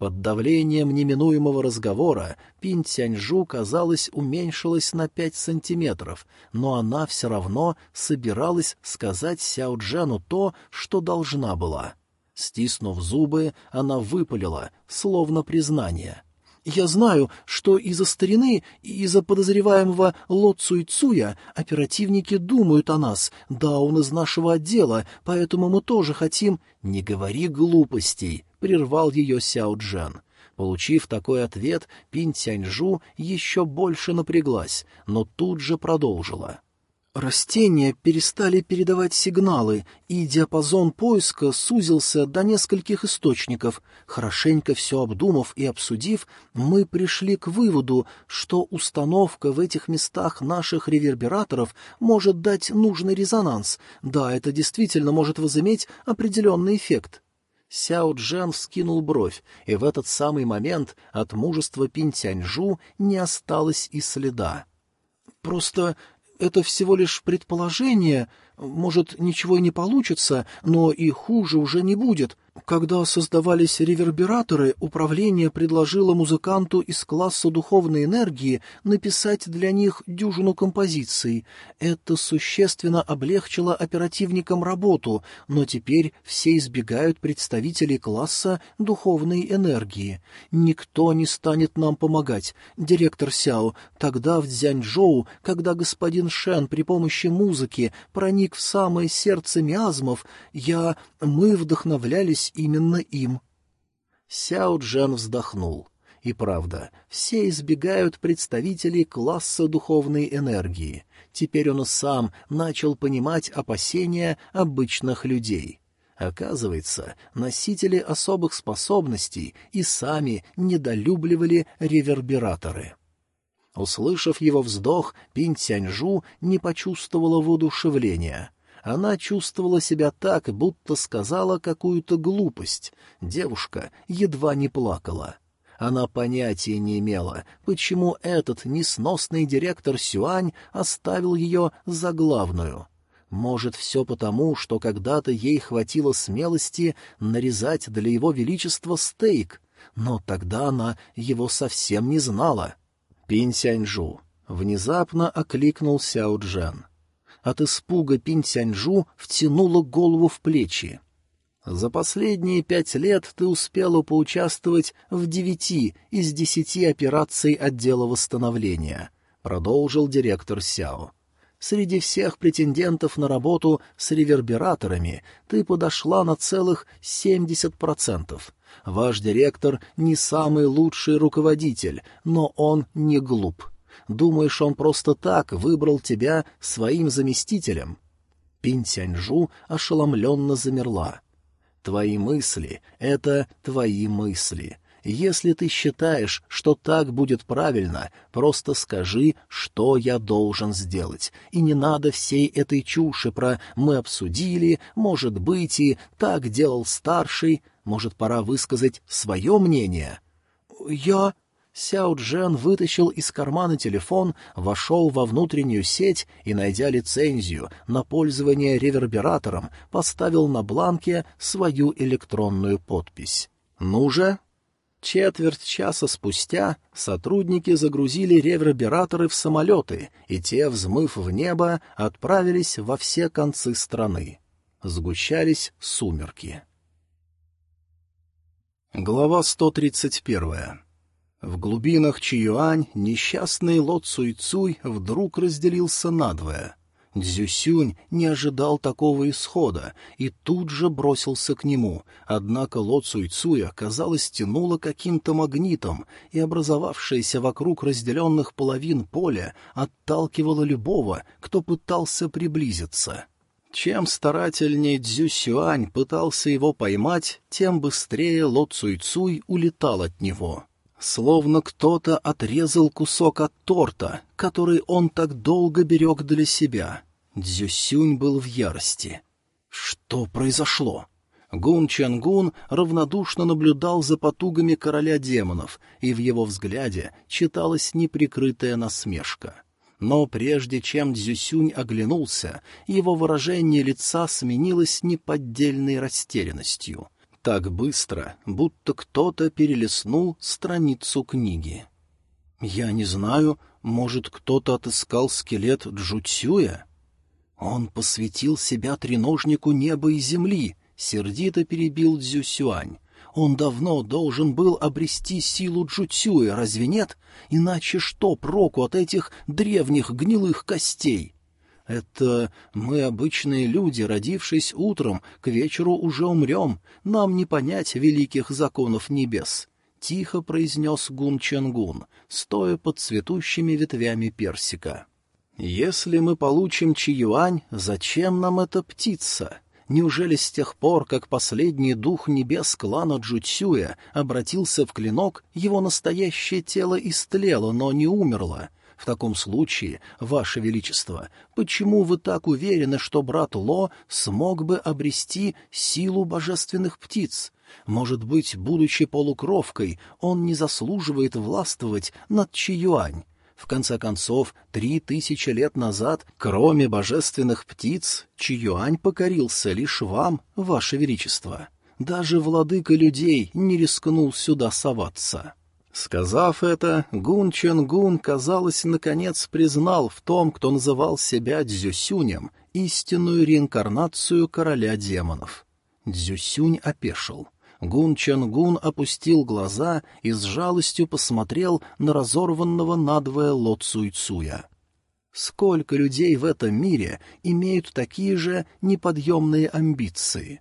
Под давлением неминуемого разговора Пинь Тяньжу, казалось, уменьшилась на пять сантиметров, но она все равно собиралась сказать Сяо Джану то, что должна была. Стиснув зубы, она выпалила, словно признание. Я знаю, что из-за старины и из-за подозреваемого Ло Цуйцуя оперативники думают о нас. Да, он из нашего отдела, поэтому мы тоже хотим...» «Не говори глупостей», — прервал ее Сяо Джен. Получив такой ответ, Пин Тяньжу еще больше напряглась, но тут же продолжила. Растения перестали передавать сигналы, и диапазон поиска сузился до нескольких источников. Хорошенько все обдумав и обсудив, мы пришли к выводу, что установка в этих местах наших ревербераторов может дать нужный резонанс. Да, это действительно может возыметь определенный эффект. Сяо Джен вскинул бровь, и в этот самый момент от мужества Пинтяньжу не осталось и следа. «Просто это всего лишь предположение, может, ничего и не получится, но и хуже уже не будет. Когда создавались ревербераторы, управление предложило музыканту из класса духовной энергии написать для них дюжину композиций. Это существенно облегчило оперативникам работу, но теперь все избегают представителей класса духовной энергии. Никто не станет нам помогать. Директор Сяо, тогда в Дзяньчжоу, когда господин Шен при помощи музыки проник в самое сердце миазмов, я... мы вдохновлялись именно им. Сяо Джан вздохнул. И правда, все избегают представителей класса духовной энергии. Теперь он сам начал понимать опасения обычных людей. Оказывается, носители особых способностей и сами недолюбливали ревербераторы. Услышав его вздох, Пинь Цяньжу не почувствовала воодушевления — она чувствовала себя так, будто сказала какую-то глупость. Девушка едва не плакала. Она понятия не имела, почему этот несносный директор Сюань оставил ее за главную. Может, все потому, что когда-то ей хватило смелости нарезать для его величества стейк, но тогда она его совсем не знала. Пинь Сяньжу внезапно окликнул Сяо Джен. От испуга Пинь-Сяньжу втянула голову в плечи. «За последние пять лет ты успела поучаствовать в девяти из десяти операций отдела восстановления», — продолжил директор Сяо. «Среди всех претендентов на работу с ревербераторами ты подошла на целых семьдесят процентов. Ваш директор не самый лучший руководитель, но он не глуп. Думаешь, он просто так выбрал тебя своим заместителем?» Пинь Тяньжу ошеломленно замерла. «Твои мысли — это твои мысли. Если ты считаешь, что так будет правильно, просто скажи, что я должен сделать. И не надо всей этой чуши про «мы обсудили», «может быть» и «так делал старший». Может, пора высказать свое мнение?» «Я...» Сяо Джен вытащил из кармана телефон, вошел во внутреннюю сеть и, найдя лицензию на пользование ревербератором, поставил на бланке свою электронную подпись. «Ну же!» Четверть часа спустя сотрудники загрузили ревербераторы в самолеты, и те, взмыв в небо, отправились во все концы страны. Сгущались сумерки. Глава 131. В глубинах Чиюань несчастный Ло Цуй Цуй вдруг разделился надвое. Дзюсюнь не ожидал такого исхода и тут же бросился к нему, однако Ло Цуй Цуя, казалось, тянуло каким-то магнитом, и образовавшееся вокруг разделенных половин поля отталкивало любого, кто пытался приблизиться. Чем старательнее Дзюсюань пытался его поймать, тем быстрее Ло Цуй Цуй улетал от него. Словно кто-то отрезал кусок от торта, который он так долго берег для себя. Дзюсюнь был в ярости. Что произошло? Гун Чангун равнодушно наблюдал за потугами короля демонов, и в его взгляде читалась неприкрытая насмешка. Но прежде чем Дзюсюнь оглянулся, его выражение лица сменилось неподдельной растерянностью — так быстро, будто кто-то перелистнул страницу книги. «Я не знаю, может, кто-то отыскал скелет Джуцюя?» «Он посвятил себя треножнику неба и земли», — сердито перебил Дзюсюань. Он давно должен был обрести силу Джуцюя, разве нет? Иначе что проку от этих древних гнилых костей? Это мы обычные люди, родившись утром, к вечеру уже умрем. Нам не понять великих законов небес. — тихо произнес Гун Чангун, стоя под цветущими ветвями персика. «Если мы получим Чиюань, зачем нам эта птица? Неужели с тех пор, как последний дух небес клана Джуцюя обратился в клинок, его настоящее тело истлело, но не умерло? В таком случае, Ваше Величество, почему вы так уверены, что брат Ло смог бы обрести силу божественных птиц? Может быть, будучи полукровкой, он не заслуживает властвовать над Чиюань? В конце концов, три тысячи лет назад, кроме божественных птиц, Чиюань покорился лишь вам, ваше величество. Даже владыка людей не рискнул сюда соваться. Сказав это, Гун Чен Гун, казалось, наконец признал в том, кто называл себя Дзюсюнем, истинную реинкарнацию короля демонов. Дзюсюнь опешил — Гун Чангун опустил глаза и с жалостью посмотрел на разорванного надвое Ло Цуйцуя. Сколько людей в этом мире имеют такие же неподъемные амбиции?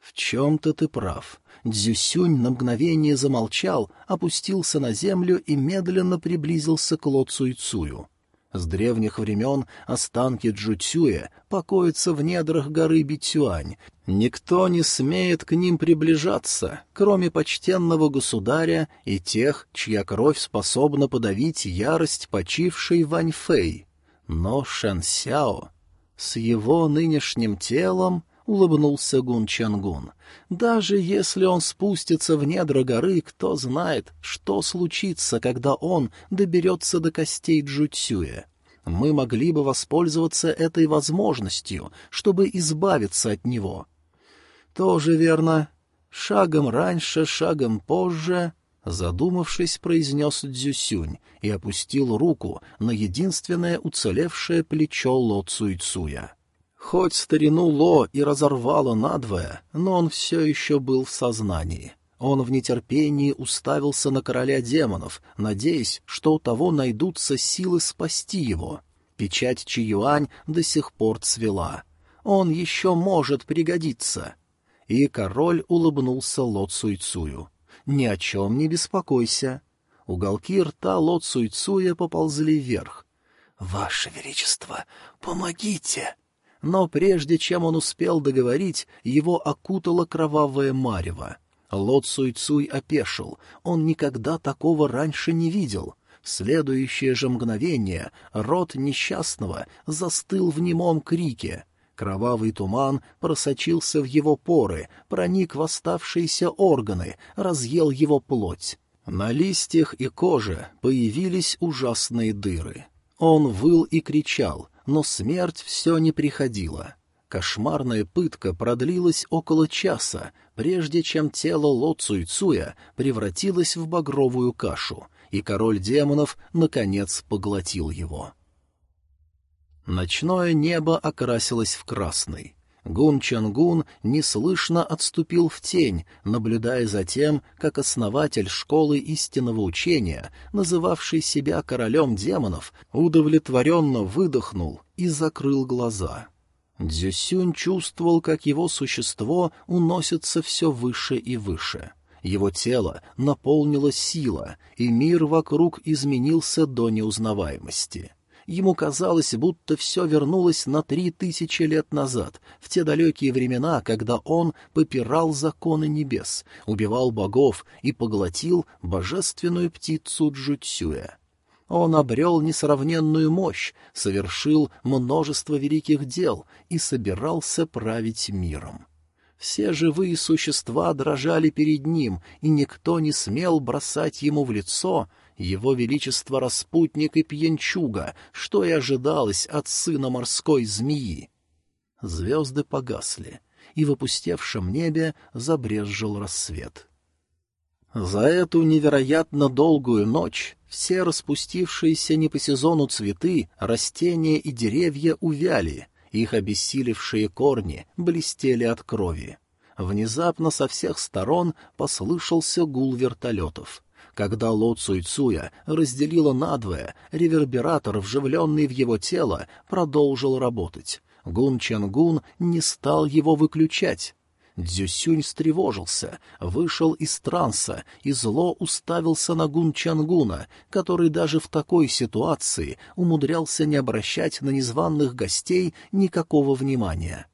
В чем-то ты прав. Дзюсюнь на мгновение замолчал, опустился на землю и медленно приблизился к Ло Цуйцую. С древних времен останки Джуцюя покоятся в недрах горы Битюань. Никто не смеет к ним приближаться, кроме почтенного государя и тех, чья кровь способна подавить ярость почившей Ваньфэй. Но Шэн Сяо с его нынешним телом улыбнулся Гун Чангун. Даже если он спустится в недра горы, кто знает, что случится, когда он доберется до костей Джуцюя. Мы могли бы воспользоваться этой возможностью, чтобы избавиться от него. Тоже верно. Шагом раньше, шагом позже, задумавшись, произнес Дзюсюнь и опустил руку на единственное уцелевшее плечо Ло Цуйцуя. Хоть старину Ло и разорвало надвое, но он все еще был в сознании. Он в нетерпении уставился на короля демонов, надеясь, что у того найдутся силы спасти его. Печать Чиюань до сих пор цвела. Он еще может пригодиться. И король улыбнулся Ло Цуйцую. «Ни о чем не беспокойся». Уголки рта Ло Цуйцуя поползли вверх. «Ваше Величество, помогите!» Но прежде чем он успел договорить, его окутало кровавое марево. Лот Суйцуй опешил, он никогда такого раньше не видел. В следующее же мгновение рот несчастного застыл в немом крике. Кровавый туман просочился в его поры, проник в оставшиеся органы, разъел его плоть. На листьях и коже появились ужасные дыры. Он выл и кричал — но смерть все не приходила. Кошмарная пытка продлилась около часа, прежде чем тело Ло Цуйцуя превратилось в багровую кашу, и король демонов, наконец, поглотил его. Ночное небо окрасилось в красный. Гун Чангун неслышно отступил в тень, наблюдая за тем, как основатель школы истинного учения, называвший себя королем демонов, удовлетворенно выдохнул и закрыл глаза. Дзюсюнь чувствовал, как его существо уносится все выше и выше. Его тело наполнило сила, и мир вокруг изменился до неузнаваемости. Ему казалось, будто все вернулось на три тысячи лет назад, в те далекие времена, когда он попирал законы небес, убивал богов и поглотил божественную птицу Джуцюя. Он обрел несравненную мощь, совершил множество великих дел и собирался править миром. Все живые существа дрожали перед ним, и никто не смел бросать ему в лицо его величество распутник и пьянчуга, что и ожидалось от сына морской змеи. Звезды погасли, и в опустевшем небе забрезжил рассвет. За эту невероятно долгую ночь все распустившиеся не по сезону цветы, растения и деревья увяли, их обессилевшие корни блестели от крови. Внезапно со всех сторон послышался гул вертолетов. Когда Ло Цуйцуя разделила надвое, ревербератор, вживленный в его тело, продолжил работать. Гун Ченгун не стал его выключать. Дзюсюнь встревожился, вышел из транса и зло уставился на Гун Чангуна, который даже в такой ситуации умудрялся не обращать на незваных гостей никакого внимания.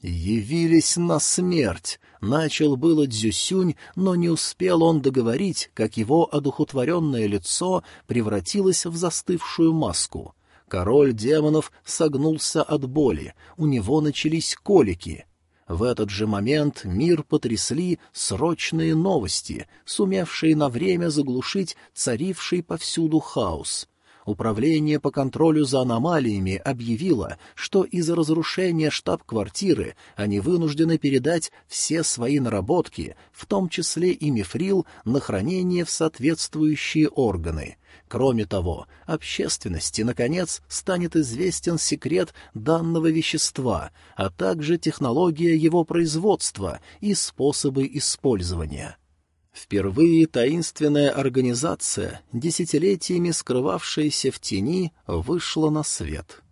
«Явились на смерть!» — начал было Дзюсюнь, но не успел он договорить, как его одухотворенное лицо превратилось в застывшую маску. Король демонов согнулся от боли, у него начались колики. В этот же момент мир потрясли срочные новости, сумевшие на время заглушить царивший повсюду хаос. Управление по контролю за аномалиями объявило, что из-за разрушения штаб-квартиры они вынуждены передать все свои наработки, в том числе и мифрил, на хранение в соответствующие органы — Кроме того, общественности, наконец, станет известен секрет данного вещества, а также технология его производства и способы использования. Впервые таинственная организация, десятилетиями скрывавшаяся в тени, вышла на свет.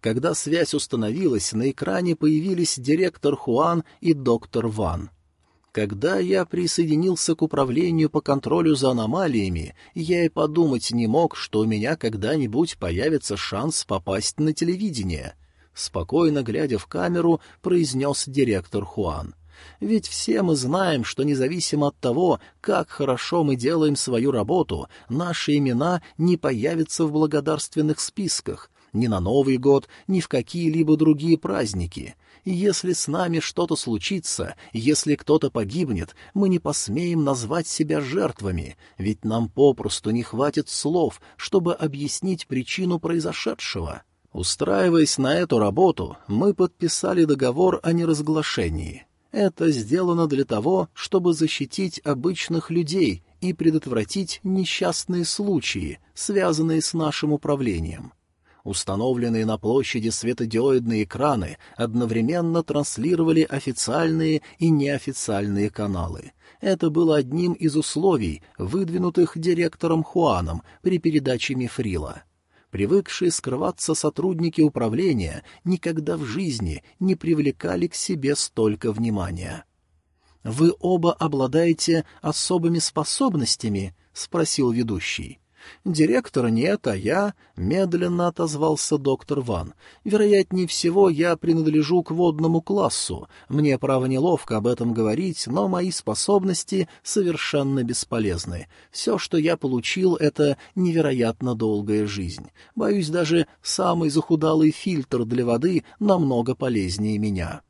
Когда связь установилась, на экране появились директор Хуан и доктор Ван — когда я присоединился к управлению по контролю за аномалиями, я и подумать не мог, что у меня когда-нибудь появится шанс попасть на телевидение. Спокойно глядя в камеру, произнес директор Хуан. Ведь все мы знаем, что независимо от того, как хорошо мы делаем свою работу, наши имена не появятся в благодарственных списках, ни на Новый год, ни в какие-либо другие праздники — если с нами что-то случится, если кто-то погибнет, мы не посмеем назвать себя жертвами, ведь нам попросту не хватит слов, чтобы объяснить причину произошедшего. Устраиваясь на эту работу, мы подписали договор о неразглашении. Это сделано для того, чтобы защитить обычных людей и предотвратить несчастные случаи, связанные с нашим управлением. Установленные на площади светодиодные экраны одновременно транслировали официальные и неофициальные каналы. Это было одним из условий, выдвинутых директором Хуаном при передаче Мифрила. Привыкшие скрываться сотрудники управления никогда в жизни не привлекали к себе столько внимания. «Вы оба обладаете особыми способностями?» — спросил ведущий. «Директора нет, а я...» — медленно отозвался доктор Ван. «Вероятнее всего, я принадлежу к водному классу. Мне, право, неловко об этом говорить, но мои способности совершенно бесполезны. Все, что я получил, — это невероятно долгая жизнь. Боюсь, даже самый захудалый фильтр для воды намного полезнее меня».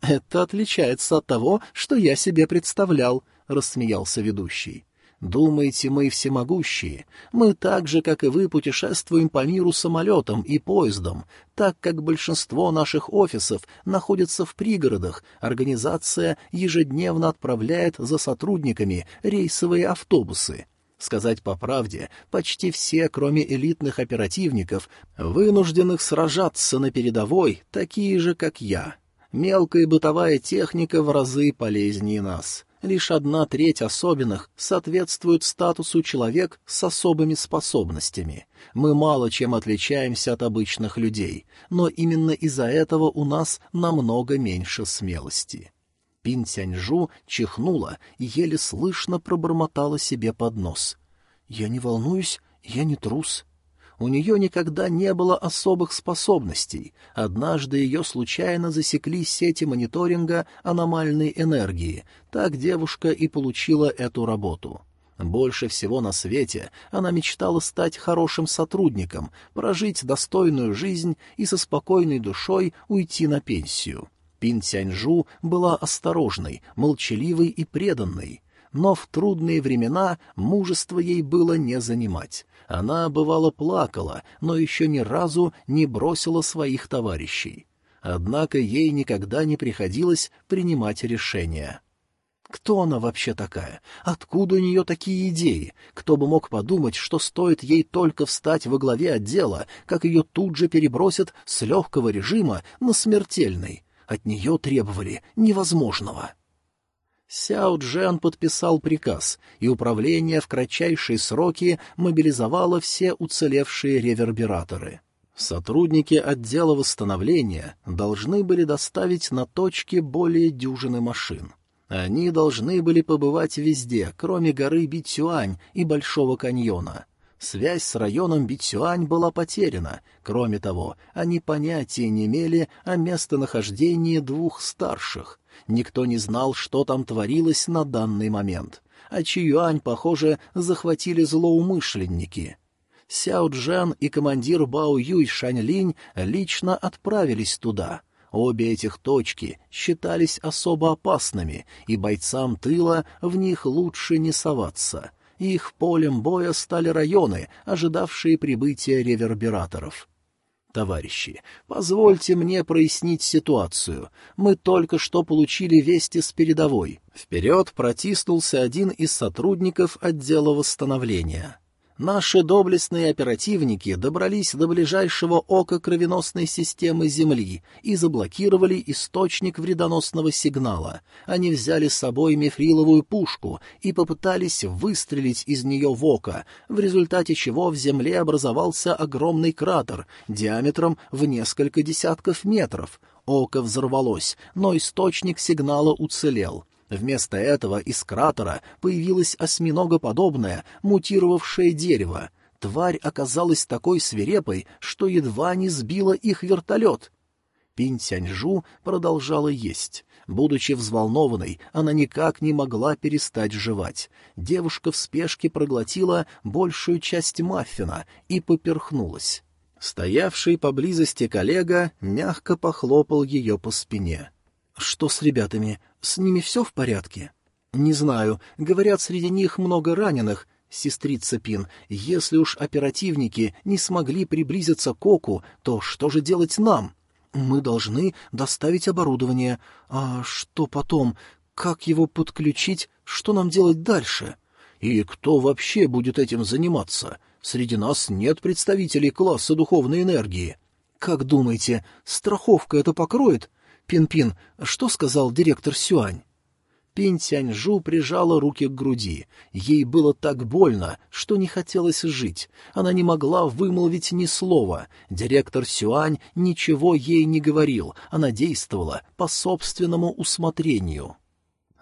«Это отличается от того, что я себе представлял», — рассмеялся ведущий. Думаете, мы всемогущие? Мы так же, как и вы, путешествуем по миру самолетом и поездом. Так как большинство наших офисов находятся в пригородах, организация ежедневно отправляет за сотрудниками рейсовые автобусы. Сказать по правде, почти все, кроме элитных оперативников, вынужденных сражаться на передовой, такие же, как я. Мелкая бытовая техника в разы полезнее нас. Лишь одна треть особенных соответствует статусу человек с особыми способностями. Мы мало чем отличаемся от обычных людей, но именно из-за этого у нас намного меньше смелости. Пин Тяньжу чихнула и еле слышно пробормотала себе под нос. «Я не волнуюсь, я не трус». У нее никогда не было особых способностей. Однажды ее случайно засекли сети мониторинга аномальной энергии. Так девушка и получила эту работу. Больше всего на свете она мечтала стать хорошим сотрудником, прожить достойную жизнь и со спокойной душой уйти на пенсию. Пин Тяньжу была осторожной, молчаливой и преданной. Но в трудные времена мужество ей было не занимать. Она, бывало, плакала, но еще ни разу не бросила своих товарищей. Однако ей никогда не приходилось принимать решения. Кто она вообще такая? Откуда у нее такие идеи? Кто бы мог подумать, что стоит ей только встать во главе отдела, как ее тут же перебросят с легкого режима на смертельный? от нее требовали невозможного. Сяо Джен подписал приказ, и управление в кратчайшие сроки мобилизовало все уцелевшие ревербераторы. Сотрудники отдела восстановления должны были доставить на точки более дюжины машин. Они должны были побывать везде, кроме горы Битюань и Большого каньона. Связь с районом Битюань была потеряна. Кроме того, они понятия не имели о местонахождении двух старших. Никто не знал, что там творилось на данный момент. А Чиюань, похоже, захватили злоумышленники. Сяо Джан и командир Бао Юй Шаньлинь лично отправились туда. Обе этих точки считались особо опасными, и бойцам тыла в них лучше не соваться. Их полем боя стали районы, ожидавшие прибытия ревербераторов. Товарищи, позвольте мне прояснить ситуацию. Мы только что получили вести с передовой. Вперед протиснулся один из сотрудников отдела восстановления. Наши доблестные оперативники добрались до ближайшего ока кровеносной системы Земли и заблокировали источник вредоносного сигнала. Они взяли с собой мифриловую пушку и попытались выстрелить из нее в око, в результате чего в Земле образовался огромный кратер диаметром в несколько десятков метров. Око взорвалось, но источник сигнала уцелел — Вместо этого из кратера появилось осьминогоподобное, мутировавшее дерево. Тварь оказалась такой свирепой, что едва не сбила их вертолет. Пинь Тяньжу продолжала есть. Будучи взволнованной, она никак не могла перестать жевать. Девушка в спешке проглотила большую часть маффина и поперхнулась. Стоявший поблизости коллега мягко похлопал ее по спине. «Что с ребятами? С ними все в порядке? Не знаю. Говорят, среди них много раненых. Сестрица Пин, если уж оперативники не смогли приблизиться к Оку, то что же делать нам? Мы должны доставить оборудование. А что потом? Как его подключить? Что нам делать дальше? И кто вообще будет этим заниматься? Среди нас нет представителей класса духовной энергии. Как думаете, страховка это покроет? «Пин-Пин, что сказал директор Сюань?» Пин Тяньжу прижала руки к груди. Ей было так больно, что не хотелось жить. Она не могла вымолвить ни слова. Директор Сюань ничего ей не говорил. Она действовала по собственному усмотрению.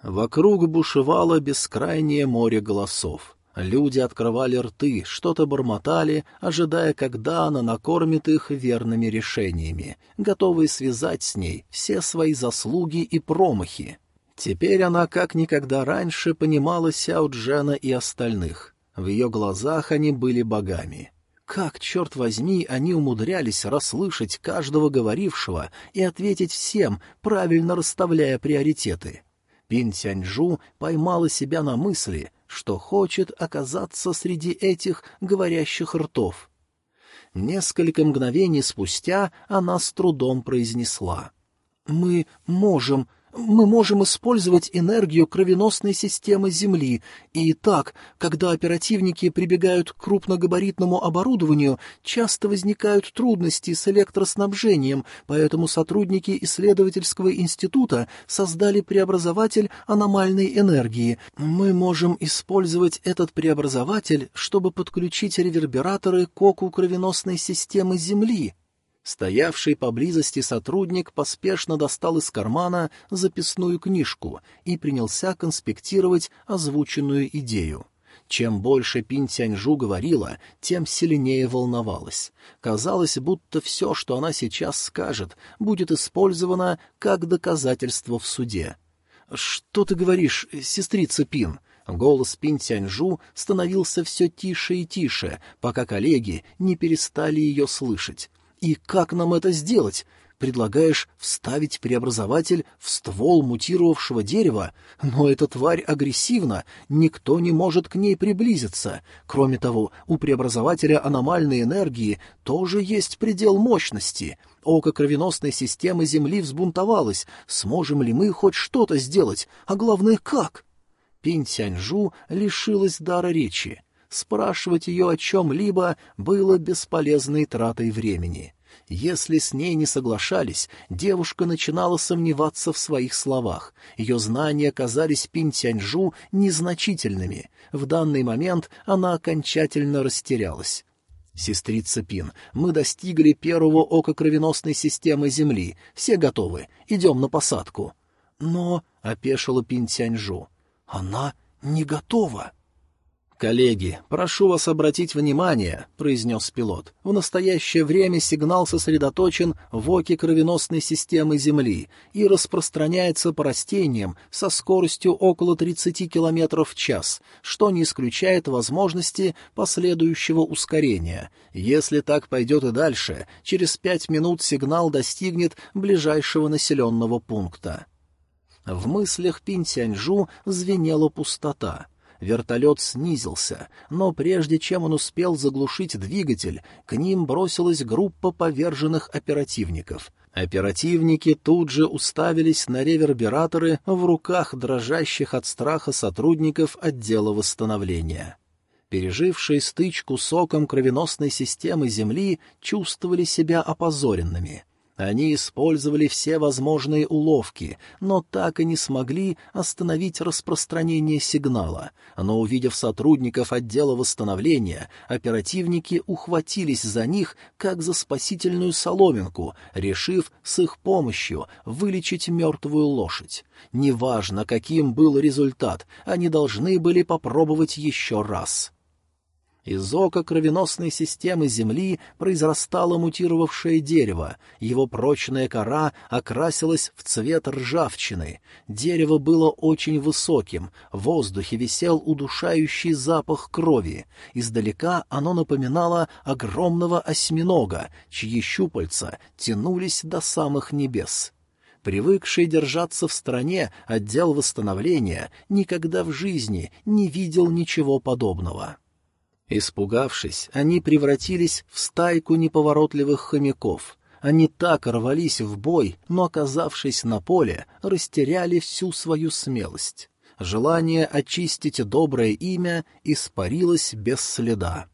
Вокруг бушевало бескрайнее море голосов. Люди открывали рты, что-то бормотали, ожидая, когда она накормит их верными решениями, готовые связать с ней все свои заслуги и промахи. Теперь она как никогда раньше понимала Сяо Джена и остальных. В ее глазах они были богами. Как, черт возьми, они умудрялись расслышать каждого говорившего и ответить всем, правильно расставляя приоритеты. Пин Тяньжу поймала себя на мысли, что хочет оказаться среди этих говорящих ртов. Несколько мгновений спустя она с трудом произнесла. «Мы можем мы можем использовать энергию кровеносной системы Земли, и так, когда оперативники прибегают к крупногабаритному оборудованию, часто возникают трудности с электроснабжением, поэтому сотрудники исследовательского института создали преобразователь аномальной энергии. Мы можем использовать этот преобразователь, чтобы подключить ревербераторы к оку кровеносной системы Земли. Стоявший поблизости сотрудник поспешно достал из кармана записную книжку и принялся конспектировать озвученную идею. Чем больше Пин Тяньжу говорила, тем сильнее волновалась. Казалось, будто все, что она сейчас скажет, будет использовано как доказательство в суде. «Что ты говоришь, сестрица Пин?» Голос Пин Тяньжу становился все тише и тише, пока коллеги не перестали ее слышать. И как нам это сделать? Предлагаешь вставить преобразователь в ствол мутировавшего дерева, но эта тварь агрессивна, никто не может к ней приблизиться. Кроме того, у преобразователя аномальной энергии тоже есть предел мощности. Око кровеносной системы Земли взбунтовалось. Сможем ли мы хоть что-то сделать? А главное, как? Пинь Тяньжу лишилась дара речи. Спрашивать ее о чем-либо было бесполезной тратой времени. Если с ней не соглашались, девушка начинала сомневаться в своих словах. Ее знания казались Пинтяньжу незначительными. В данный момент она окончательно растерялась. «Сестрица Пин, мы достигли первого ока кровеносной системы Земли. Все готовы. Идем на посадку». «Но...» — опешила Пин Тяньжу. «Она не готова». «Коллеги, прошу вас обратить внимание», — произнес пилот. «В настоящее время сигнал сосредоточен в оке кровеносной системы Земли и распространяется по растениям со скоростью около 30 км в час, что не исключает возможности последующего ускорения. Если так пойдет и дальше, через пять минут сигнал достигнет ближайшего населенного пункта». В мыслях Пинтяньжу звенела пустота — Вертолет снизился, но прежде чем он успел заглушить двигатель, к ним бросилась группа поверженных оперативников. Оперативники тут же уставились на ревербераторы в руках дрожащих от страха сотрудников отдела восстановления. Пережившие стычку соком кровеносной системы Земли чувствовали себя опозоренными — они использовали все возможные уловки, но так и не смогли остановить распространение сигнала. Но, увидев сотрудников отдела восстановления, оперативники ухватились за них, как за спасительную соломинку, решив с их помощью вылечить мертвую лошадь. Неважно, каким был результат, они должны были попробовать еще раз. Из ока кровеносной системы Земли произрастало мутировавшее дерево, его прочная кора окрасилась в цвет ржавчины. Дерево было очень высоким, в воздухе висел удушающий запах крови. Издалека оно напоминало огромного осьминога, чьи щупальца тянулись до самых небес. Привыкший держаться в стороне отдел восстановления никогда в жизни не видел ничего подобного. Испугавшись, они превратились в стайку неповоротливых хомяков. Они так рвались в бой, но, оказавшись на поле, растеряли всю свою смелость. Желание очистить доброе имя испарилось без следа.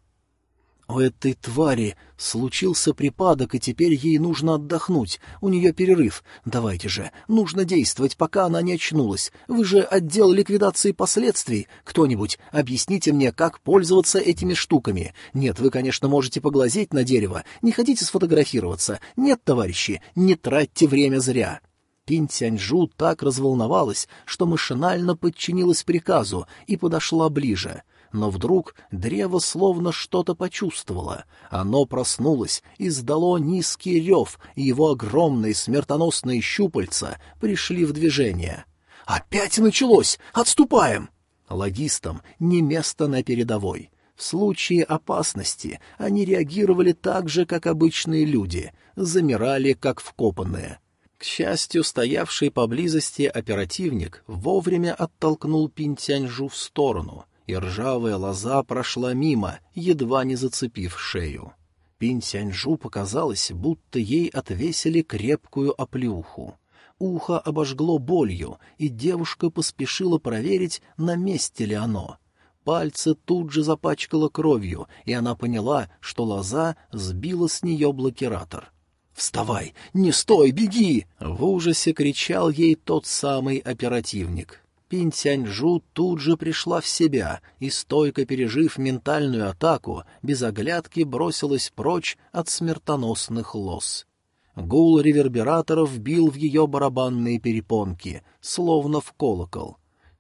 У этой твари случился припадок, и теперь ей нужно отдохнуть. У нее перерыв. Давайте же, нужно действовать, пока она не очнулась. Вы же отдел ликвидации последствий. Кто-нибудь, объясните мне, как пользоваться этими штуками. Нет, вы, конечно, можете поглазеть на дерево. Не хотите сфотографироваться? Нет, товарищи, не тратьте время зря. Пин Тяньжу так разволновалась, что машинально подчинилась приказу и подошла ближе — но вдруг древо словно что-то почувствовало. Оно проснулось, издало низкий рев, и его огромные смертоносные щупальца пришли в движение. «Опять началось! Отступаем!» Логистам не место на передовой. В случае опасности они реагировали так же, как обычные люди, замирали, как вкопанные. К счастью, стоявший поблизости оперативник вовремя оттолкнул Пинтяньжу в сторону и ржавая лоза прошла мимо, едва не зацепив шею. Пинь-Сяньжу показалось, будто ей отвесили крепкую оплеуху. Ухо обожгло болью, и девушка поспешила проверить, на месте ли оно. Пальцы тут же запачкало кровью, и она поняла, что лоза сбила с нее блокиратор. «Вставай! Не стой! Беги!» — в ужасе кричал ей тот самый оперативник. Пинь-Тяньжу тут же пришла в себя и, стойко пережив ментальную атаку, без оглядки бросилась прочь от смертоносных лос. Гул ревербераторов бил в ее барабанные перепонки, словно в колокол.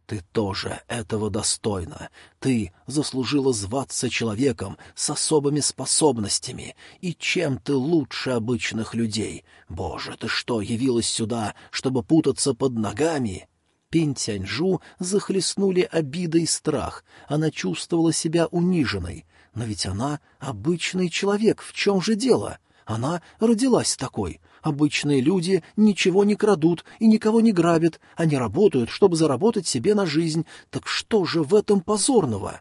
«Ты тоже этого достойна. Ты заслужила зваться человеком с особыми способностями. И чем ты лучше обычных людей? Боже, ты что, явилась сюда, чтобы путаться под ногами?» Пень Тяньжу захлестнули обида и страх. Она чувствовала себя униженной. Но ведь она обычный человек, в чем же дело? Она родилась такой. Обычные люди ничего не крадут и никого не грабят. Они работают, чтобы заработать себе на жизнь. Так что же в этом позорного?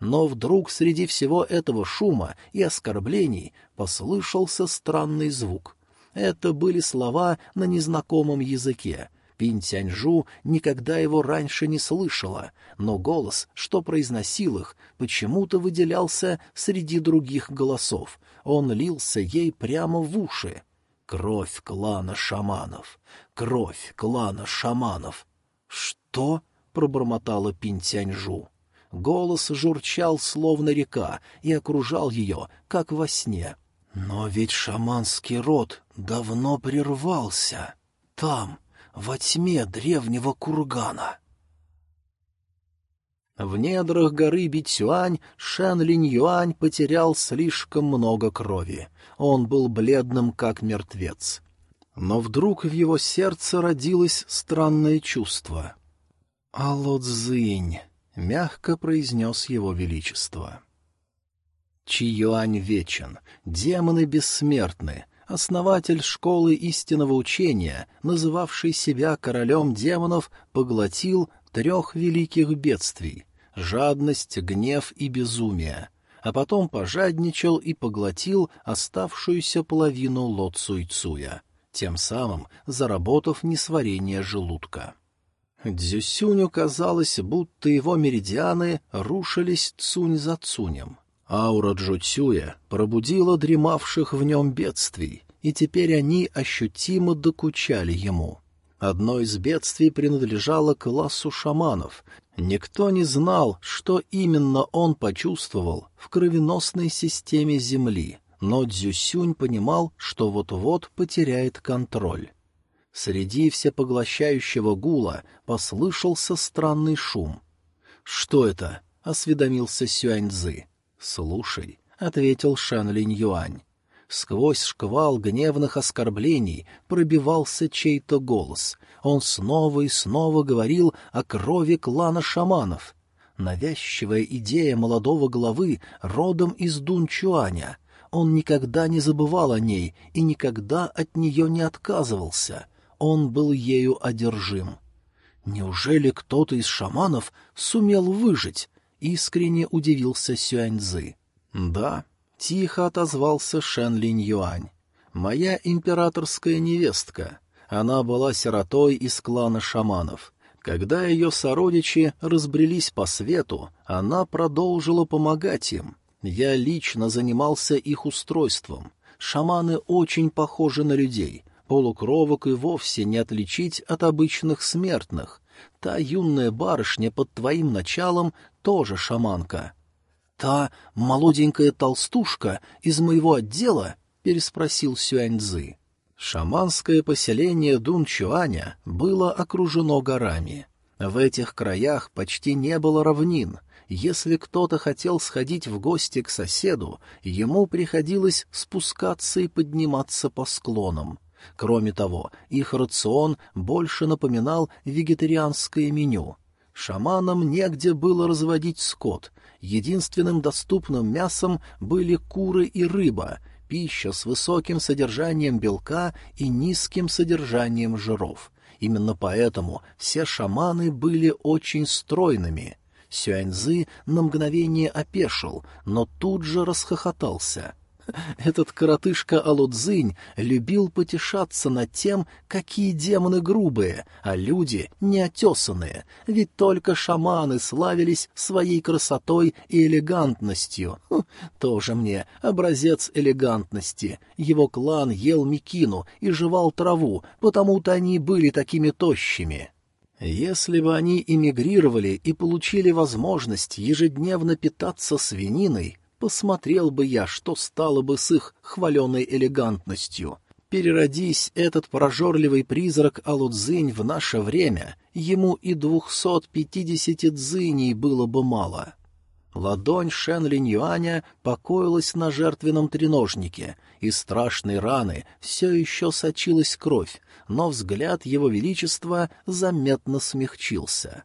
Но вдруг среди всего этого шума и оскорблений послышался странный звук. Это были слова на незнакомом языке. Пинь Тяньжу никогда его раньше не слышала, но голос, что произносил их, почему-то выделялся среди других голосов. Он лился ей прямо в уши. Кровь клана шаманов! Кровь клана шаманов! Что? — пробормотала Пинь Тяньжу. Голос журчал, словно река, и окружал ее, как во сне. Но ведь шаманский род давно прервался. Там, во тьме древнего кургана. В недрах горы Битюань Шэн Линь Юань потерял слишком много крови. Он был бледным, как мертвец. Но вдруг в его сердце родилось странное чувство. «Алло, Цзинь!» — мягко произнес его величество. Чи Юань вечен, демоны бессмертны, основатель школы истинного учения, называвший себя королем демонов, поглотил трех великих бедствий — жадность, гнев и безумие, а потом пожадничал и поглотил оставшуюся половину Ло Цуйцуя, тем самым заработав несварение желудка. Дзюсюню казалось, будто его меридианы рушились цунь за цунем — Аура Джуцюя пробудила дремавших в нем бедствий, и теперь они ощутимо докучали ему. Одно из бедствий принадлежало классу шаманов. Никто не знал, что именно он почувствовал в кровеносной системе Земли, но Дзюсюнь понимал, что вот-вот потеряет контроль. Среди всепоглощающего гула послышался странный шум. «Что это?» — осведомился Сюаньзы. «Слушай», — ответил Шан Линь Юань. Сквозь шквал гневных оскорблений пробивался чей-то голос. Он снова и снова говорил о крови клана шаманов. Навязчивая идея молодого главы родом из Дунчуаня. Он никогда не забывал о ней и никогда от нее не отказывался. Он был ею одержим. Неужели кто-то из шаманов сумел выжить? Искренне удивился Сюаньзы. «Да», — тихо отозвался Шен Линь Юань. «Моя императорская невестка. Она была сиротой из клана шаманов. Когда ее сородичи разбрелись по свету, она продолжила помогать им. Я лично занимался их устройством. Шаманы очень похожи на людей, полукровок и вовсе не отличить от обычных смертных. Та юная барышня под твоим началом тоже шаманка. — Та молоденькая толстушка из моего отдела? — переспросил Сюаньзы. Шаманское поселение Дунчуаня было окружено горами. В этих краях почти не было равнин. Если кто-то хотел сходить в гости к соседу, ему приходилось спускаться и подниматься по склонам. Кроме того, их рацион больше напоминал вегетарианское меню. Шаманам негде было разводить скот. Единственным доступным мясом были куры и рыба, пища с высоким содержанием белка и низким содержанием жиров. Именно поэтому все шаманы были очень стройными. Сюаньзы на мгновение опешил, но тут же расхохотался — этот коротышка Алудзинь любил потешаться над тем, какие демоны грубые, а люди неотесанные, ведь только шаманы славились своей красотой и элегантностью. Хм, тоже мне образец элегантности. Его клан ел микину и жевал траву, потому-то они были такими тощими. Если бы они эмигрировали и получили возможность ежедневно питаться свининой, Посмотрел бы я, что стало бы с их хваленой элегантностью. Переродись этот прожорливый призрак Алудзинь в наше время, ему и двухсот пятидесяти дзыней было бы мало. Ладонь Шен Линь Юаня покоилась на жертвенном треножнике, и страшной раны все еще сочилась кровь, но взгляд его величества заметно смягчился.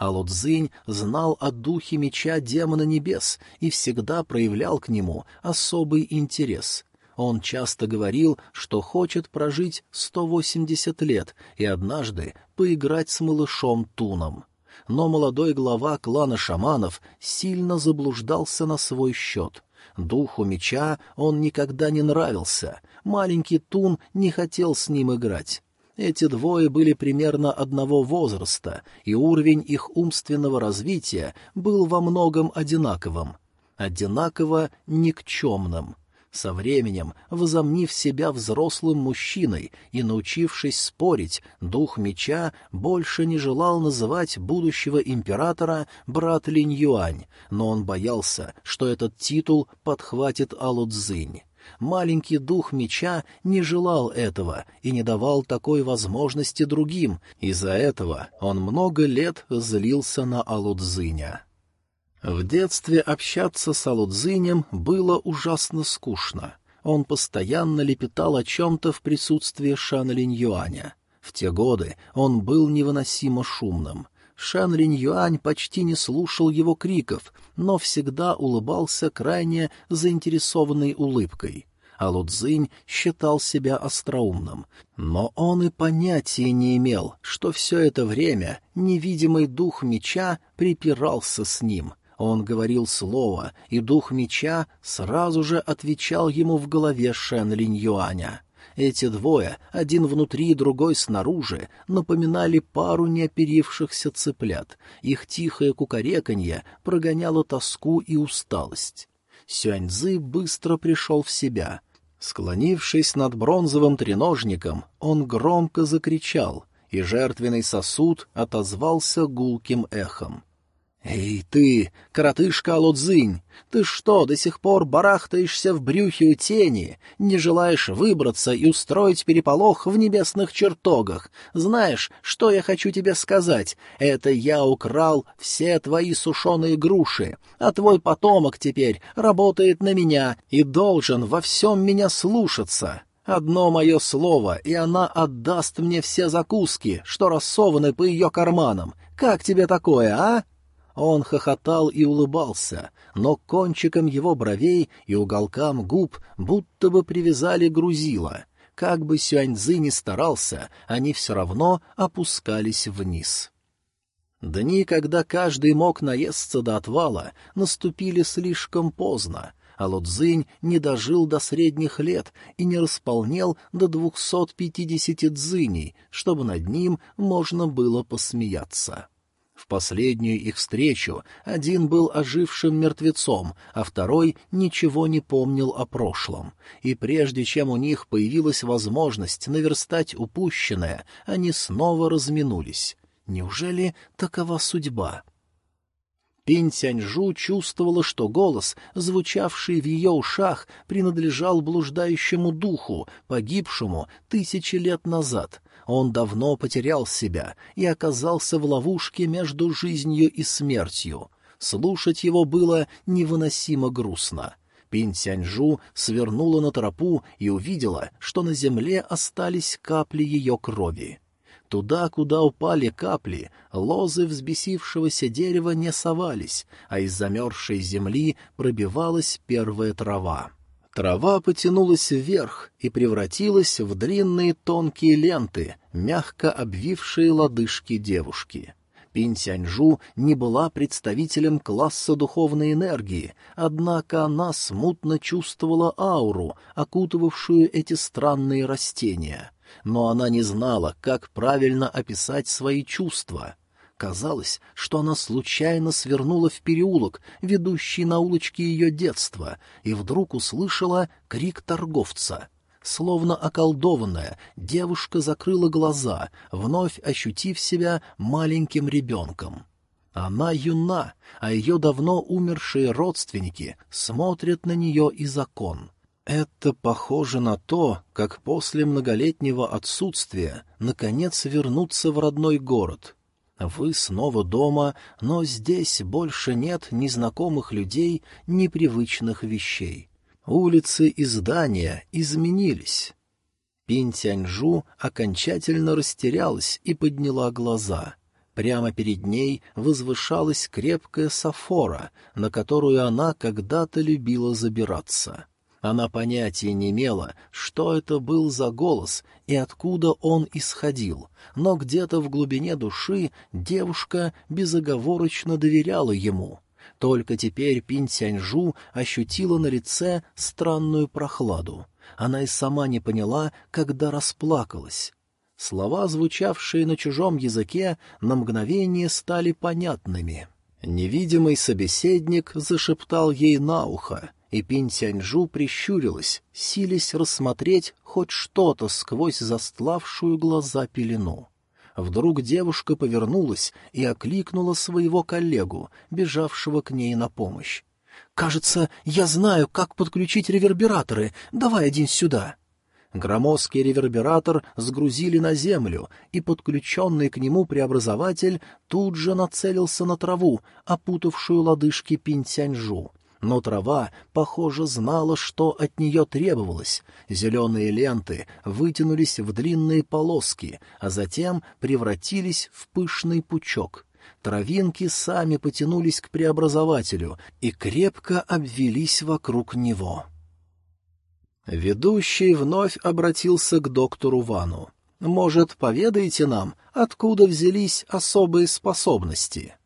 А Лодзинь знал о духе меча демона небес и всегда проявлял к нему особый интерес. Он часто говорил, что хочет прожить сто восемьдесят лет и однажды поиграть с малышом Туном. Но молодой глава клана шаманов сильно заблуждался на свой счет — Духу меча он никогда не нравился. Маленький Тун не хотел с ним играть. Эти двое были примерно одного возраста, и уровень их умственного развития был во многом одинаковым. Одинаково никчемным. Со временем, возомнив себя взрослым мужчиной и научившись спорить, дух меча больше не желал называть будущего императора брат Линь Юань, но он боялся, что этот титул подхватит Алу Цзинь. Маленький дух меча не желал этого и не давал такой возможности другим, из-за этого он много лет злился на Алудзиня. В детстве общаться с Алудзинем было ужасно скучно. Он постоянно лепетал о чем-то в присутствии Шан Линь Юаня. В те годы он был невыносимо шумным. Шан Линь Юань почти не слушал его криков, но всегда улыбался крайне заинтересованной улыбкой. А Лудзинь считал себя остроумным, но он и понятия не имел, что все это время невидимый дух меча припирался с ним — он говорил слово, и дух меча сразу же отвечал ему в голове Шен Линь Юаня. Эти двое, один внутри, другой снаружи, напоминали пару неоперившихся цыплят. Их тихое кукареканье прогоняло тоску и усталость. Сюаньзы быстро пришел в себя. Склонившись над бронзовым треножником, он громко закричал, и жертвенный сосуд отозвался гулким эхом. «Эй, ты, коротышка Лудзинь, ты что, до сих пор барахтаешься в брюхе у тени, не желаешь выбраться и устроить переполох в небесных чертогах? Знаешь, что я хочу тебе сказать? Это я украл все твои сушеные груши, а твой потомок теперь работает на меня и должен во всем меня слушаться». Одно мое слово, и она отдаст мне все закуски, что рассованы по ее карманам. Как тебе такое, а? Он хохотал и улыбался, но кончиком его бровей и уголкам губ будто бы привязали грузило. Как бы Сюаньзы ни старался, они все равно опускались вниз. Дни, когда каждый мог наесться до отвала, наступили слишком поздно, а Лудзинь не дожил до средних лет и не располнел до двухсот пятидесяти дзыней, чтобы над ним можно было посмеяться. В последнюю их встречу один был ожившим мертвецом, а второй ничего не помнил о прошлом. И прежде чем у них появилась возможность наверстать упущенное, они снова разминулись. Неужели такова судьба? Пинь Тяньжу чувствовала, что голос, звучавший в ее ушах, принадлежал блуждающему духу, погибшему тысячи лет назад — он давно потерял себя и оказался в ловушке между жизнью и смертью. Слушать его было невыносимо грустно. Пинь Тяньжу свернула на тропу и увидела, что на земле остались капли ее крови. Туда, куда упали капли, лозы взбесившегося дерева не совались, а из замерзшей земли пробивалась первая трава. Трава потянулась вверх и превратилась в длинные тонкие ленты, мягко обвившие лодыжки девушки. Пинь-Сяньжу не была представителем класса духовной энергии, однако она смутно чувствовала ауру, окутывавшую эти странные растения. Но она не знала, как правильно описать свои чувства. Казалось, что она случайно свернула в переулок, ведущий на улочке ее детства, и вдруг услышала крик торговца. Словно околдованная, девушка закрыла глаза, вновь ощутив себя маленьким ребенком. Она юна, а ее давно умершие родственники смотрят на нее из окон. Это похоже на то, как после многолетнего отсутствия наконец вернуться в родной город — вы снова дома, но здесь больше нет ни знакомых людей, ни привычных вещей. Улицы и здания изменились. Пинь Тяньжу окончательно растерялась и подняла глаза. Прямо перед ней возвышалась крепкая сафора, на которую она когда-то любила забираться. Она понятия не имела, что это был за голос и откуда он исходил, но где-то в глубине души девушка безоговорочно доверяла ему. Только теперь Пинь Тяньжу ощутила на лице странную прохладу. Она и сама не поняла, когда расплакалась. Слова, звучавшие на чужом языке, на мгновение стали понятными. Невидимый собеседник зашептал ей на ухо, и Пинтяньжу прищурилась, силясь рассмотреть хоть что-то сквозь застлавшую глаза пелену. Вдруг девушка повернулась и окликнула своего коллегу, бежавшего к ней на помощь. «Кажется, я знаю, как подключить ревербераторы. Давай один сюда». Громоздкий ревербератор сгрузили на землю, и подключенный к нему преобразователь тут же нацелился на траву, опутавшую лодыжки Пинтяньжу но трава, похоже, знала, что от нее требовалось. Зеленые ленты вытянулись в длинные полоски, а затем превратились в пышный пучок. Травинки сами потянулись к преобразователю и крепко обвелись вокруг него. Ведущий вновь обратился к доктору Вану. «Может, поведаете нам, откуда взялись особые способности?»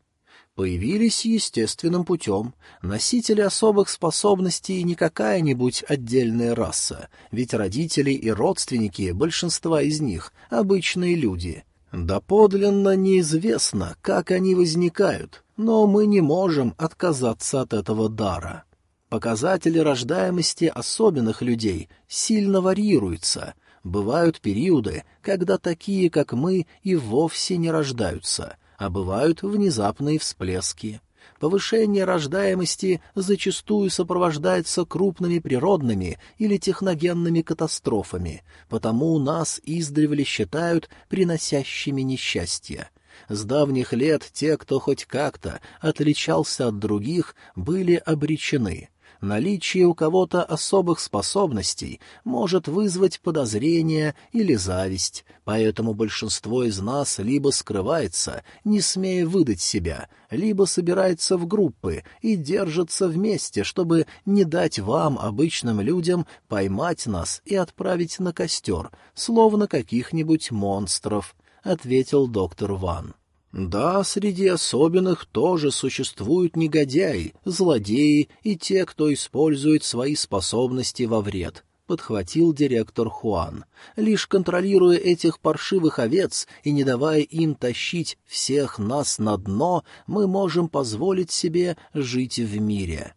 Появились естественным путем. Носители особых способностей не какая-нибудь отдельная раса, ведь родители и родственники большинства из них — обычные люди. Доподлинно неизвестно, как они возникают, но мы не можем отказаться от этого дара. Показатели рождаемости особенных людей сильно варьируются. Бывают периоды, когда такие, как мы, и вовсе не рождаются — а бывают внезапные всплески. Повышение рождаемости зачастую сопровождается крупными природными или техногенными катастрофами, потому нас издревле считают приносящими несчастье. С давних лет те, кто хоть как-то отличался от других, были обречены — Наличие у кого-то особых способностей может вызвать подозрение или зависть, поэтому большинство из нас либо скрывается, не смея выдать себя, либо собирается в группы и держится вместе, чтобы не дать вам, обычным людям, поймать нас и отправить на костер, словно каких-нибудь монстров, — ответил доктор Ван. Да, среди особенных тоже существуют негодяи, злодеи и те, кто использует свои способности во вред, — подхватил директор Хуан. Лишь контролируя этих паршивых овец и не давая им тащить всех нас на дно, мы можем позволить себе жить в мире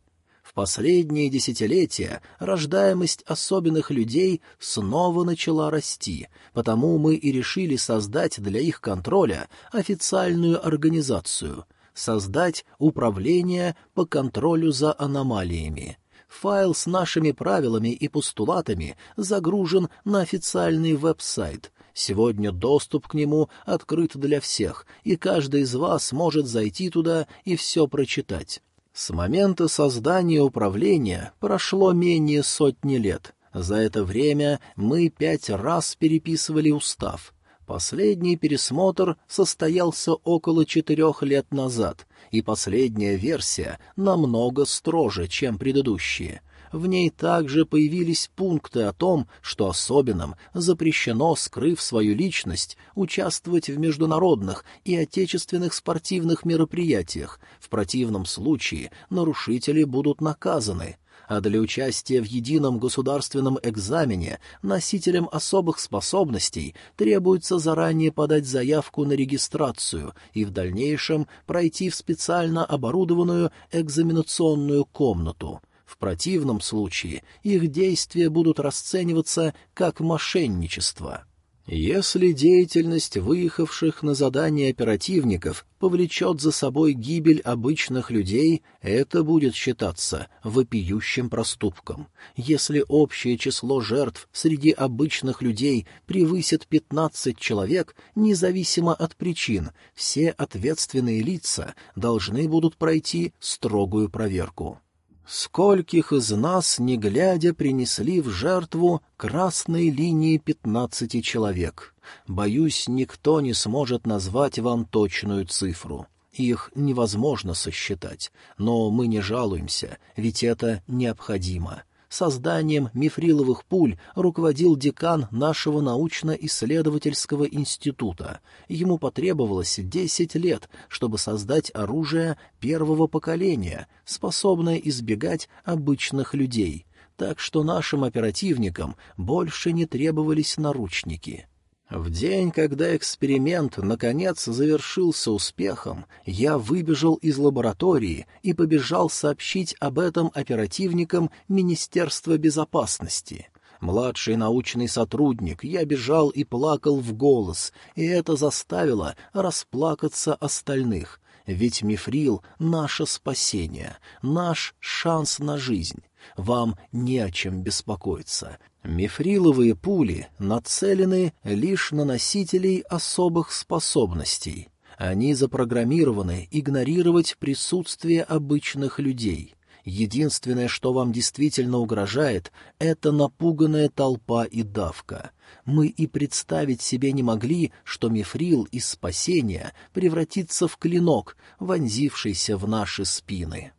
последние десятилетия рождаемость особенных людей снова начала расти, потому мы и решили создать для их контроля официальную организацию — создать управление по контролю за аномалиями. Файл с нашими правилами и постулатами загружен на официальный веб-сайт. Сегодня доступ к нему открыт для всех, и каждый из вас может зайти туда и все прочитать. С момента создания управления прошло менее сотни лет. За это время мы пять раз переписывали устав. Последний пересмотр состоялся около четырех лет назад, и последняя версия намного строже, чем предыдущие. В ней также появились пункты о том, что особенным запрещено, скрыв свою личность, участвовать в международных и отечественных спортивных мероприятиях. В противном случае нарушители будут наказаны а для участия в едином государственном экзамене носителям особых способностей требуется заранее подать заявку на регистрацию и в дальнейшем пройти в специально оборудованную экзаменационную комнату. В противном случае их действия будут расцениваться как мошенничество. Если деятельность выехавших на задание оперативников повлечет за собой гибель обычных людей, это будет считаться вопиющим проступком. Если общее число жертв среди обычных людей превысит 15 человек, независимо от причин, все ответственные лица должны будут пройти строгую проверку. Скольких из нас, не глядя, принесли в жертву красной линии пятнадцати человек? Боюсь, никто не сможет назвать вам точную цифру. Их невозможно сосчитать, но мы не жалуемся, ведь это необходимо. Созданием мифриловых пуль руководил декан нашего научно-исследовательского института. Ему потребовалось десять лет, чтобы создать оружие первого поколения, способное избегать обычных людей. Так что нашим оперативникам больше не требовались наручники. В день, когда эксперимент наконец завершился успехом, я выбежал из лаборатории и побежал сообщить об этом оперативникам Министерства безопасности. Младший научный сотрудник, я бежал и плакал в голос, и это заставило расплакаться остальных, ведь мифрил — наше спасение, наш шанс на жизнь. Вам не о чем беспокоиться. Мифриловые пули нацелены лишь на носителей особых способностей. Они запрограммированы игнорировать присутствие обычных людей. Единственное, что вам действительно угрожает, это напуганная толпа и давка. Мы и представить себе не могли, что мифрил из спасения превратится в клинок, вонзившийся в наши спины.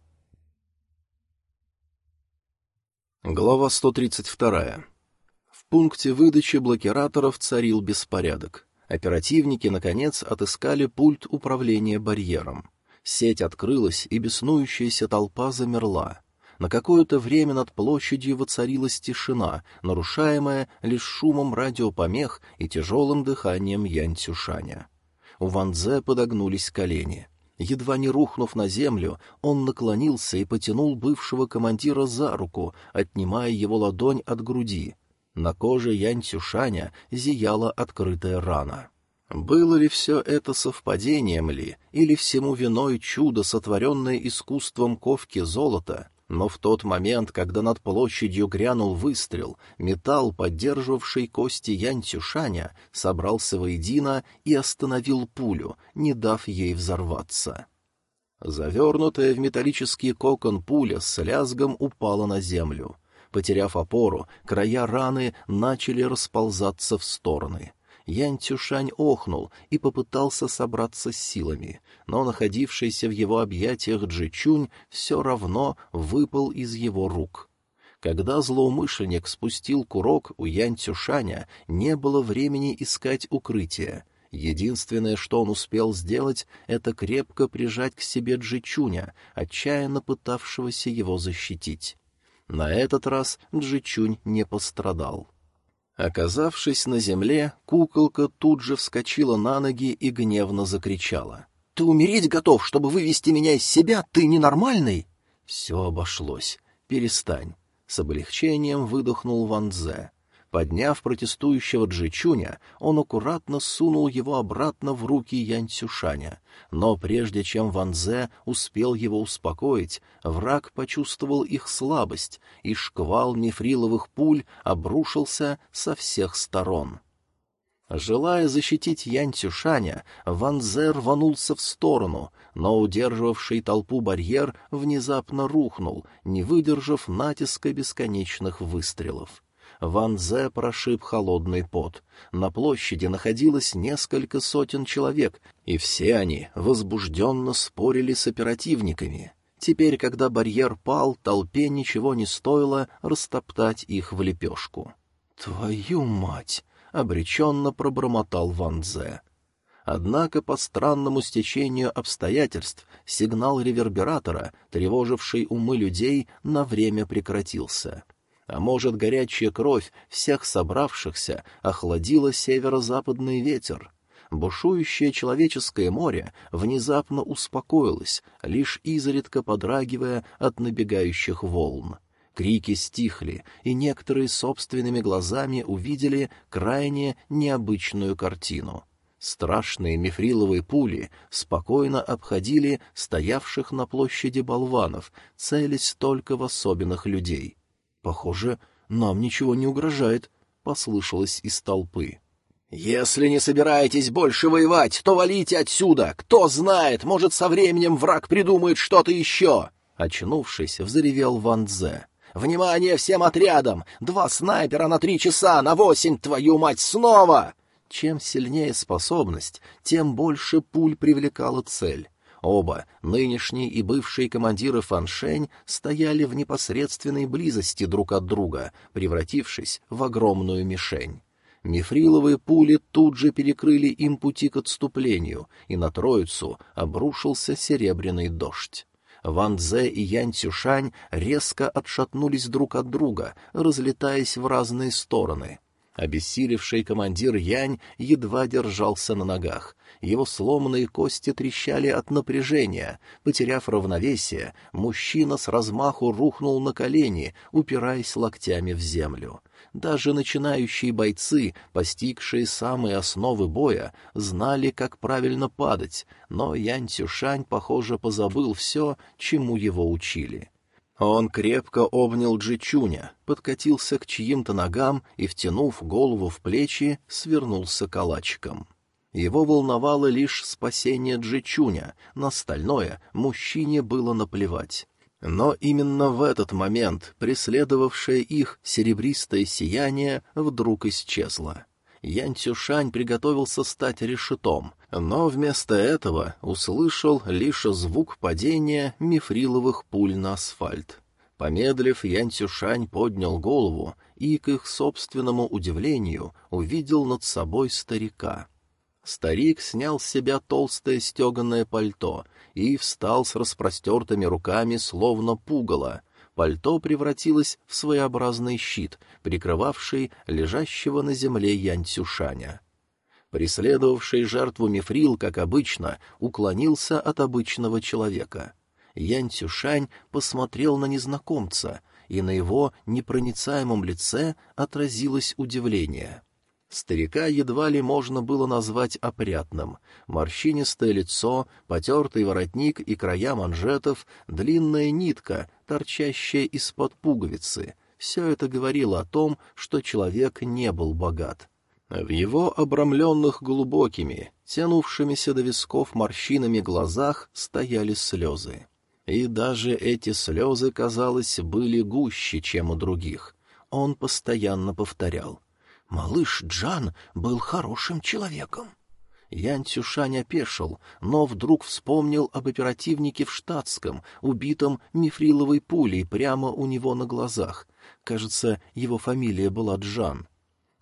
Глава 132. В пункте выдачи блокираторов царил беспорядок. Оперативники, наконец, отыскали пульт управления барьером. Сеть открылась, и беснующаяся толпа замерла. На какое-то время над площадью воцарилась тишина, нарушаемая лишь шумом радиопомех и тяжелым дыханием Янь Цюшаня. У Ванзе подогнулись колени — Едва не рухнув на землю, он наклонился и потянул бывшего командира за руку, отнимая его ладонь от груди. На коже Янь Цюшаня зияла открытая рана. Было ли все это совпадением ли, или всему виной чудо, сотворенное искусством ковки золота, но в тот момент, когда над площадью грянул выстрел, металл, поддерживавший кости Янь Цюшаня, собрался воедино и остановил пулю, не дав ей взорваться. Завернутая в металлический кокон пуля с лязгом упала на землю. Потеряв опору, края раны начали расползаться в стороны — Ян Цюшань охнул и попытался собраться с силами, но находившийся в его объятиях Джичунь все равно выпал из его рук. Когда злоумышленник спустил курок, у Ян Цюшаня не было времени искать укрытие. Единственное, что он успел сделать, это крепко прижать к себе Джичуня, отчаянно пытавшегося его защитить. На этот раз Джичунь не пострадал. Оказавшись на земле, куколка тут же вскочила на ноги и гневно закричала. — Ты умереть готов, чтобы вывести меня из себя? Ты ненормальный? Все обошлось. Перестань. С облегчением выдохнул Ван Дзе. Подняв протестующего Джичуня, он аккуратно сунул его обратно в руки Янь Цюшаня. Но прежде чем Ван Зе успел его успокоить, враг почувствовал их слабость, и шквал мифриловых пуль обрушился со всех сторон. Желая защитить Янь Цюшаня, Ван Зе рванулся в сторону, но удерживавший толпу барьер внезапно рухнул, не выдержав натиска бесконечных выстрелов. Ван Зе прошиб холодный пот. На площади находилось несколько сотен человек, и все они возбужденно спорили с оперативниками. Теперь, когда барьер пал, толпе ничего не стоило растоптать их в лепешку. «Твою мать!» — обреченно пробормотал Ван Дзе. Однако по странному стечению обстоятельств сигнал ревербератора, тревоживший умы людей, на время прекратился — а может, горячая кровь всех собравшихся охладила северо-западный ветер? Бушующее человеческое море внезапно успокоилось, лишь изредка подрагивая от набегающих волн. Крики стихли, и некоторые собственными глазами увидели крайне необычную картину. Страшные мифриловые пули спокойно обходили стоявших на площади болванов, целясь только в особенных людей. «Похоже, нам ничего не угрожает», — послышалось из толпы. «Если не собираетесь больше воевать, то валите отсюда! Кто знает, может, со временем враг придумает что-то еще!» Очнувшись, взревел Ван Дзе. «Внимание всем отрядам! Два снайпера на три часа, на восемь, твою мать, снова!» Чем сильнее способность, тем больше пуль привлекала цель. Оба, нынешний и бывший командиры Фаншень, стояли в непосредственной близости друг от друга, превратившись в огромную мишень. Мифриловые пули тут же перекрыли им пути к отступлению, и на троицу обрушился серебряный дождь. Ван Дзе и Ян Цюшань резко отшатнулись друг от друга, разлетаясь в разные стороны. Обессилевший командир Янь едва держался на ногах. Его сломанные кости трещали от напряжения. Потеряв равновесие, мужчина с размаху рухнул на колени, упираясь локтями в землю. Даже начинающие бойцы, постигшие самые основы боя, знали, как правильно падать, но Янь Цюшань, похоже, позабыл все, чему его учили. Он крепко обнял Джичуня, подкатился к чьим-то ногам и, втянув голову в плечи, свернулся калачиком. Его волновало лишь спасение Джичуня, на остальное мужчине было наплевать. Но именно в этот момент преследовавшее их серебристое сияние вдруг исчезло. Ян Цюшань приготовился стать решетом, но вместо этого услышал лишь звук падения мифриловых пуль на асфальт. Помедлив, Ян Цюшань поднял голову и, к их собственному удивлению, увидел над собой старика. Старик снял с себя толстое стеганое пальто и встал с распростертыми руками, словно пугало. Пальто превратилось в своеобразный щит, прикрывавший лежащего на земле Янцюшаня. Преследовавший жертву Мифрил, как обычно, уклонился от обычного человека. Янцюшань посмотрел на незнакомца, и на его непроницаемом лице отразилось удивление — Старика едва ли можно было назвать опрятным. Морщинистое лицо, потертый воротник и края манжетов, длинная нитка, торчащая из-под пуговицы — все это говорило о том, что человек не был богат. В его обрамленных глубокими, тянувшимися до висков морщинами глазах стояли слезы. И даже эти слезы, казалось, были гуще, чем у других. Он постоянно повторял — Малыш Джан был хорошим человеком. Ян Цюшань опешил, но вдруг вспомнил об оперативнике в штатском, убитом мифриловой пулей прямо у него на глазах. Кажется, его фамилия была Джан.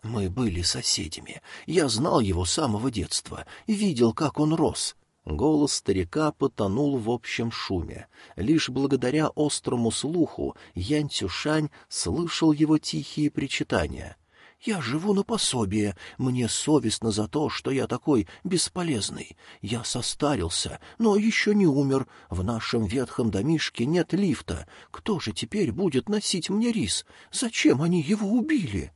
Мы были соседями. Я знал его с самого детства, видел, как он рос. Голос старика потонул в общем шуме. Лишь благодаря острому слуху Ян Цюшань слышал его тихие причитания — я живу на пособие, мне совестно за то, что я такой бесполезный. Я состарился, но еще не умер. В нашем ветхом домишке нет лифта. Кто же теперь будет носить мне рис? Зачем они его убили?»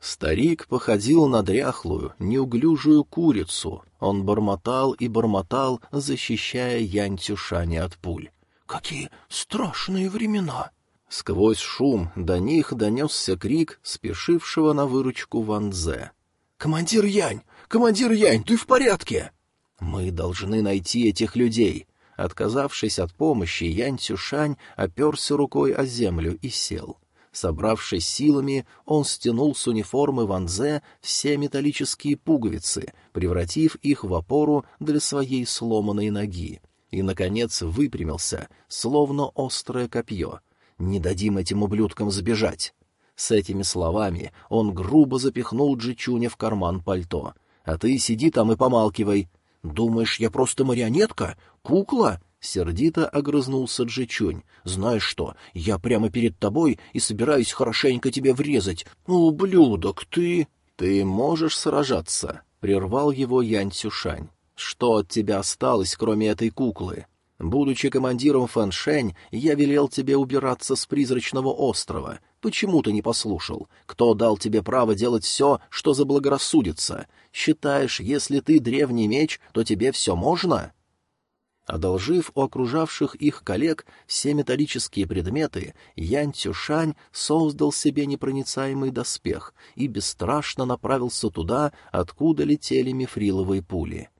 Старик походил на дряхлую, неуглюжую курицу. Он бормотал и бормотал, защищая Янь Цюшани от пуль. «Какие страшные времена!» Сквозь шум до них донесся крик спешившего на выручку Ванзе. «Командир Янь! Командир Янь, ты в порядке?» «Мы должны найти этих людей». Отказавшись от помощи, Янь Цюшань оперся рукой о землю и сел. Собравшись силами, он стянул с униформы Ванзе все металлические пуговицы, превратив их в опору для своей сломанной ноги, и, наконец, выпрямился, словно острое копье — не дадим этим ублюдкам сбежать. С этими словами он грубо запихнул Джичуня в карман пальто. «А ты сиди там и помалкивай. Думаешь, я просто марионетка? Кукла?» Сердито огрызнулся Джичунь. «Знаешь что, я прямо перед тобой и собираюсь хорошенько тебе врезать. Ублюдок, ты...» «Ты можешь сражаться», — прервал его Янь Цюшань. «Что от тебя осталось, кроме этой куклы? Будучи командиром Фэншень, я велел тебе убираться с призрачного острова. Почему ты не послушал? Кто дал тебе право делать все, что заблагорассудится? Считаешь, если ты древний меч, то тебе все можно?» Одолжив у окружавших их коллег все металлические предметы, Ян Цюшань создал себе непроницаемый доспех и бесстрашно направился туда, откуда летели мифриловые пули.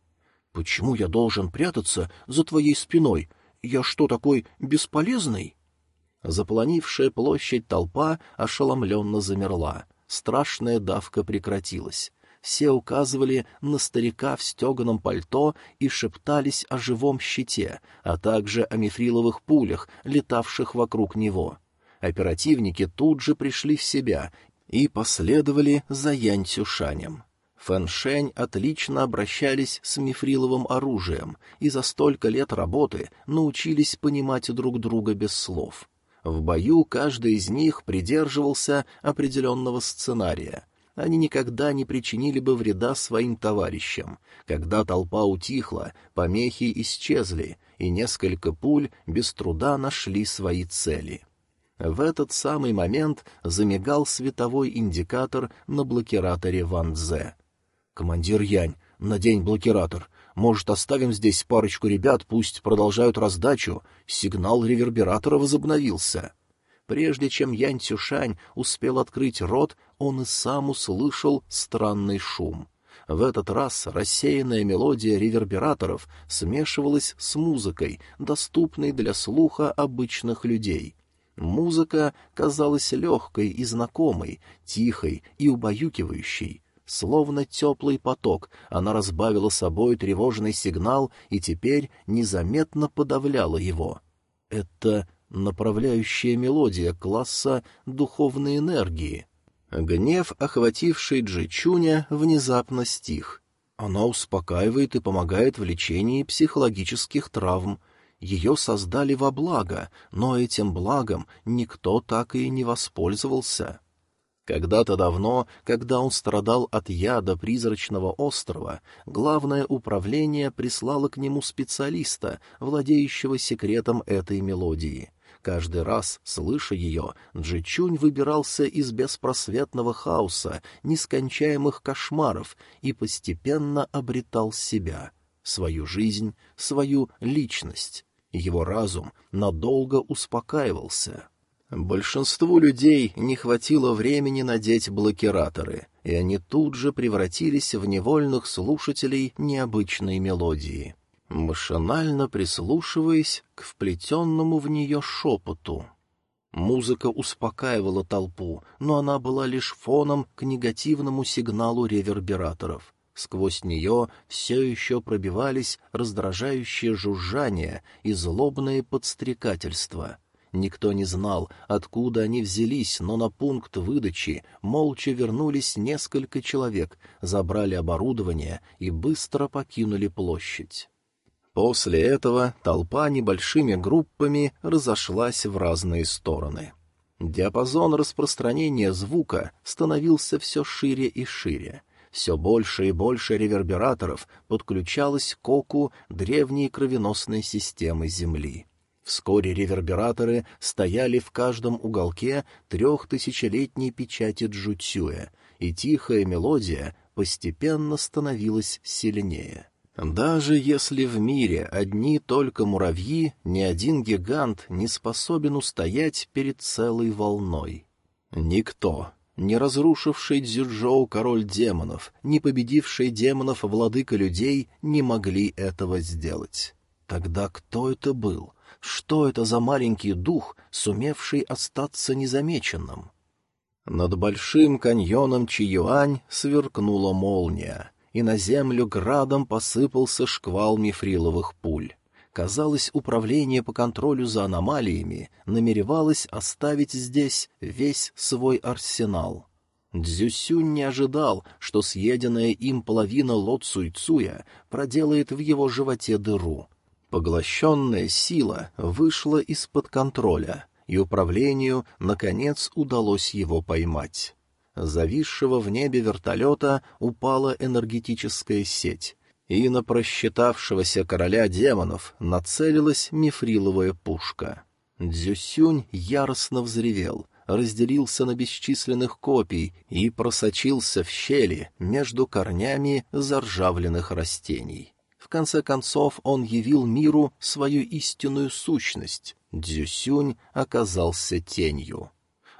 «Почему я должен прятаться за твоей спиной? Я что, такой бесполезный?» Заполонившая площадь толпа ошеломленно замерла. Страшная давка прекратилась. Все указывали на старика в стеганом пальто и шептались о живом щите, а также о мифриловых пулях, летавших вокруг него. Оперативники тут же пришли в себя и последовали за Янь Цюшанем. Фэншень отлично обращались с мифриловым оружием и за столько лет работы научились понимать друг друга без слов. В бою каждый из них придерживался определенного сценария. они никогда не причинили бы вреда своим товарищам. Когда толпа утихла, помехи исчезли, и несколько пуль без труда нашли свои цели. В этот самый момент замигал световой индикатор на блокираторе Ван Дзе. «Командир Янь, надень блокиратор. Может, оставим здесь парочку ребят, пусть продолжают раздачу. Сигнал ревербератора возобновился». Прежде чем Янь Цюшань успел открыть рот, он и сам услышал странный шум. В этот раз рассеянная мелодия ревербераторов смешивалась с музыкой, доступной для слуха обычных людей. Музыка казалась легкой и знакомой, тихой и убаюкивающей. Словно теплый поток, она разбавила собой тревожный сигнал и теперь незаметно подавляла его. Это направляющая мелодия класса духовной энергии. Гнев, охвативший Джичуня, внезапно стих. Она успокаивает и помогает в лечении психологических травм. Ее создали во благо, но этим благом никто так и не воспользовался. Когда-то давно, когда он страдал от яда призрачного острова, главное управление прислало к нему специалиста, владеющего секретом этой мелодии. Каждый раз, слыша ее, Джичунь выбирался из беспросветного хаоса, нескончаемых кошмаров и постепенно обретал себя, свою жизнь, свою личность. Его разум надолго успокаивался. Большинству людей не хватило времени надеть блокираторы, и они тут же превратились в невольных слушателей необычной мелодии машинально прислушиваясь к вплетенному в нее шепоту. Музыка успокаивала толпу, но она была лишь фоном к негативному сигналу ревербераторов. Сквозь нее все еще пробивались раздражающие жужжания и злобные подстрекательства. Никто не знал, откуда они взялись, но на пункт выдачи молча вернулись несколько человек, забрали оборудование и быстро покинули площадь. После этого толпа небольшими группами разошлась в разные стороны. Диапазон распространения звука становился все шире и шире. Все больше и больше ревербераторов подключалось к оку древней кровеносной системы Земли. Вскоре ревербераторы стояли в каждом уголке трехтысячелетней печати Джутюя, и тихая мелодия постепенно становилась сильнее. Даже если в мире одни только муравьи, ни один гигант не способен устоять перед целой волной. Никто, не разрушивший Дзюджоу король демонов, не победивший демонов владыка людей, не могли этого сделать. Тогда кто это был? Что это за маленький дух, сумевший остаться незамеченным? Над большим каньоном Чиюань сверкнула молния — и на землю градом посыпался шквал мифриловых пуль. Казалось, управление по контролю за аномалиями намеревалось оставить здесь весь свой арсенал. Дзюсюнь не ожидал, что съеденная им половина Ло Цуйцуя проделает в его животе дыру. Поглощенная сила вышла из-под контроля, и управлению, наконец, удалось его поймать зависшего в небе вертолета упала энергетическая сеть, и на просчитавшегося короля демонов нацелилась мифриловая пушка. Дзюсюнь яростно взревел, разделился на бесчисленных копий и просочился в щели между корнями заржавленных растений. Конце концов он явил миру свою истинную сущность. Дзюсюнь оказался тенью.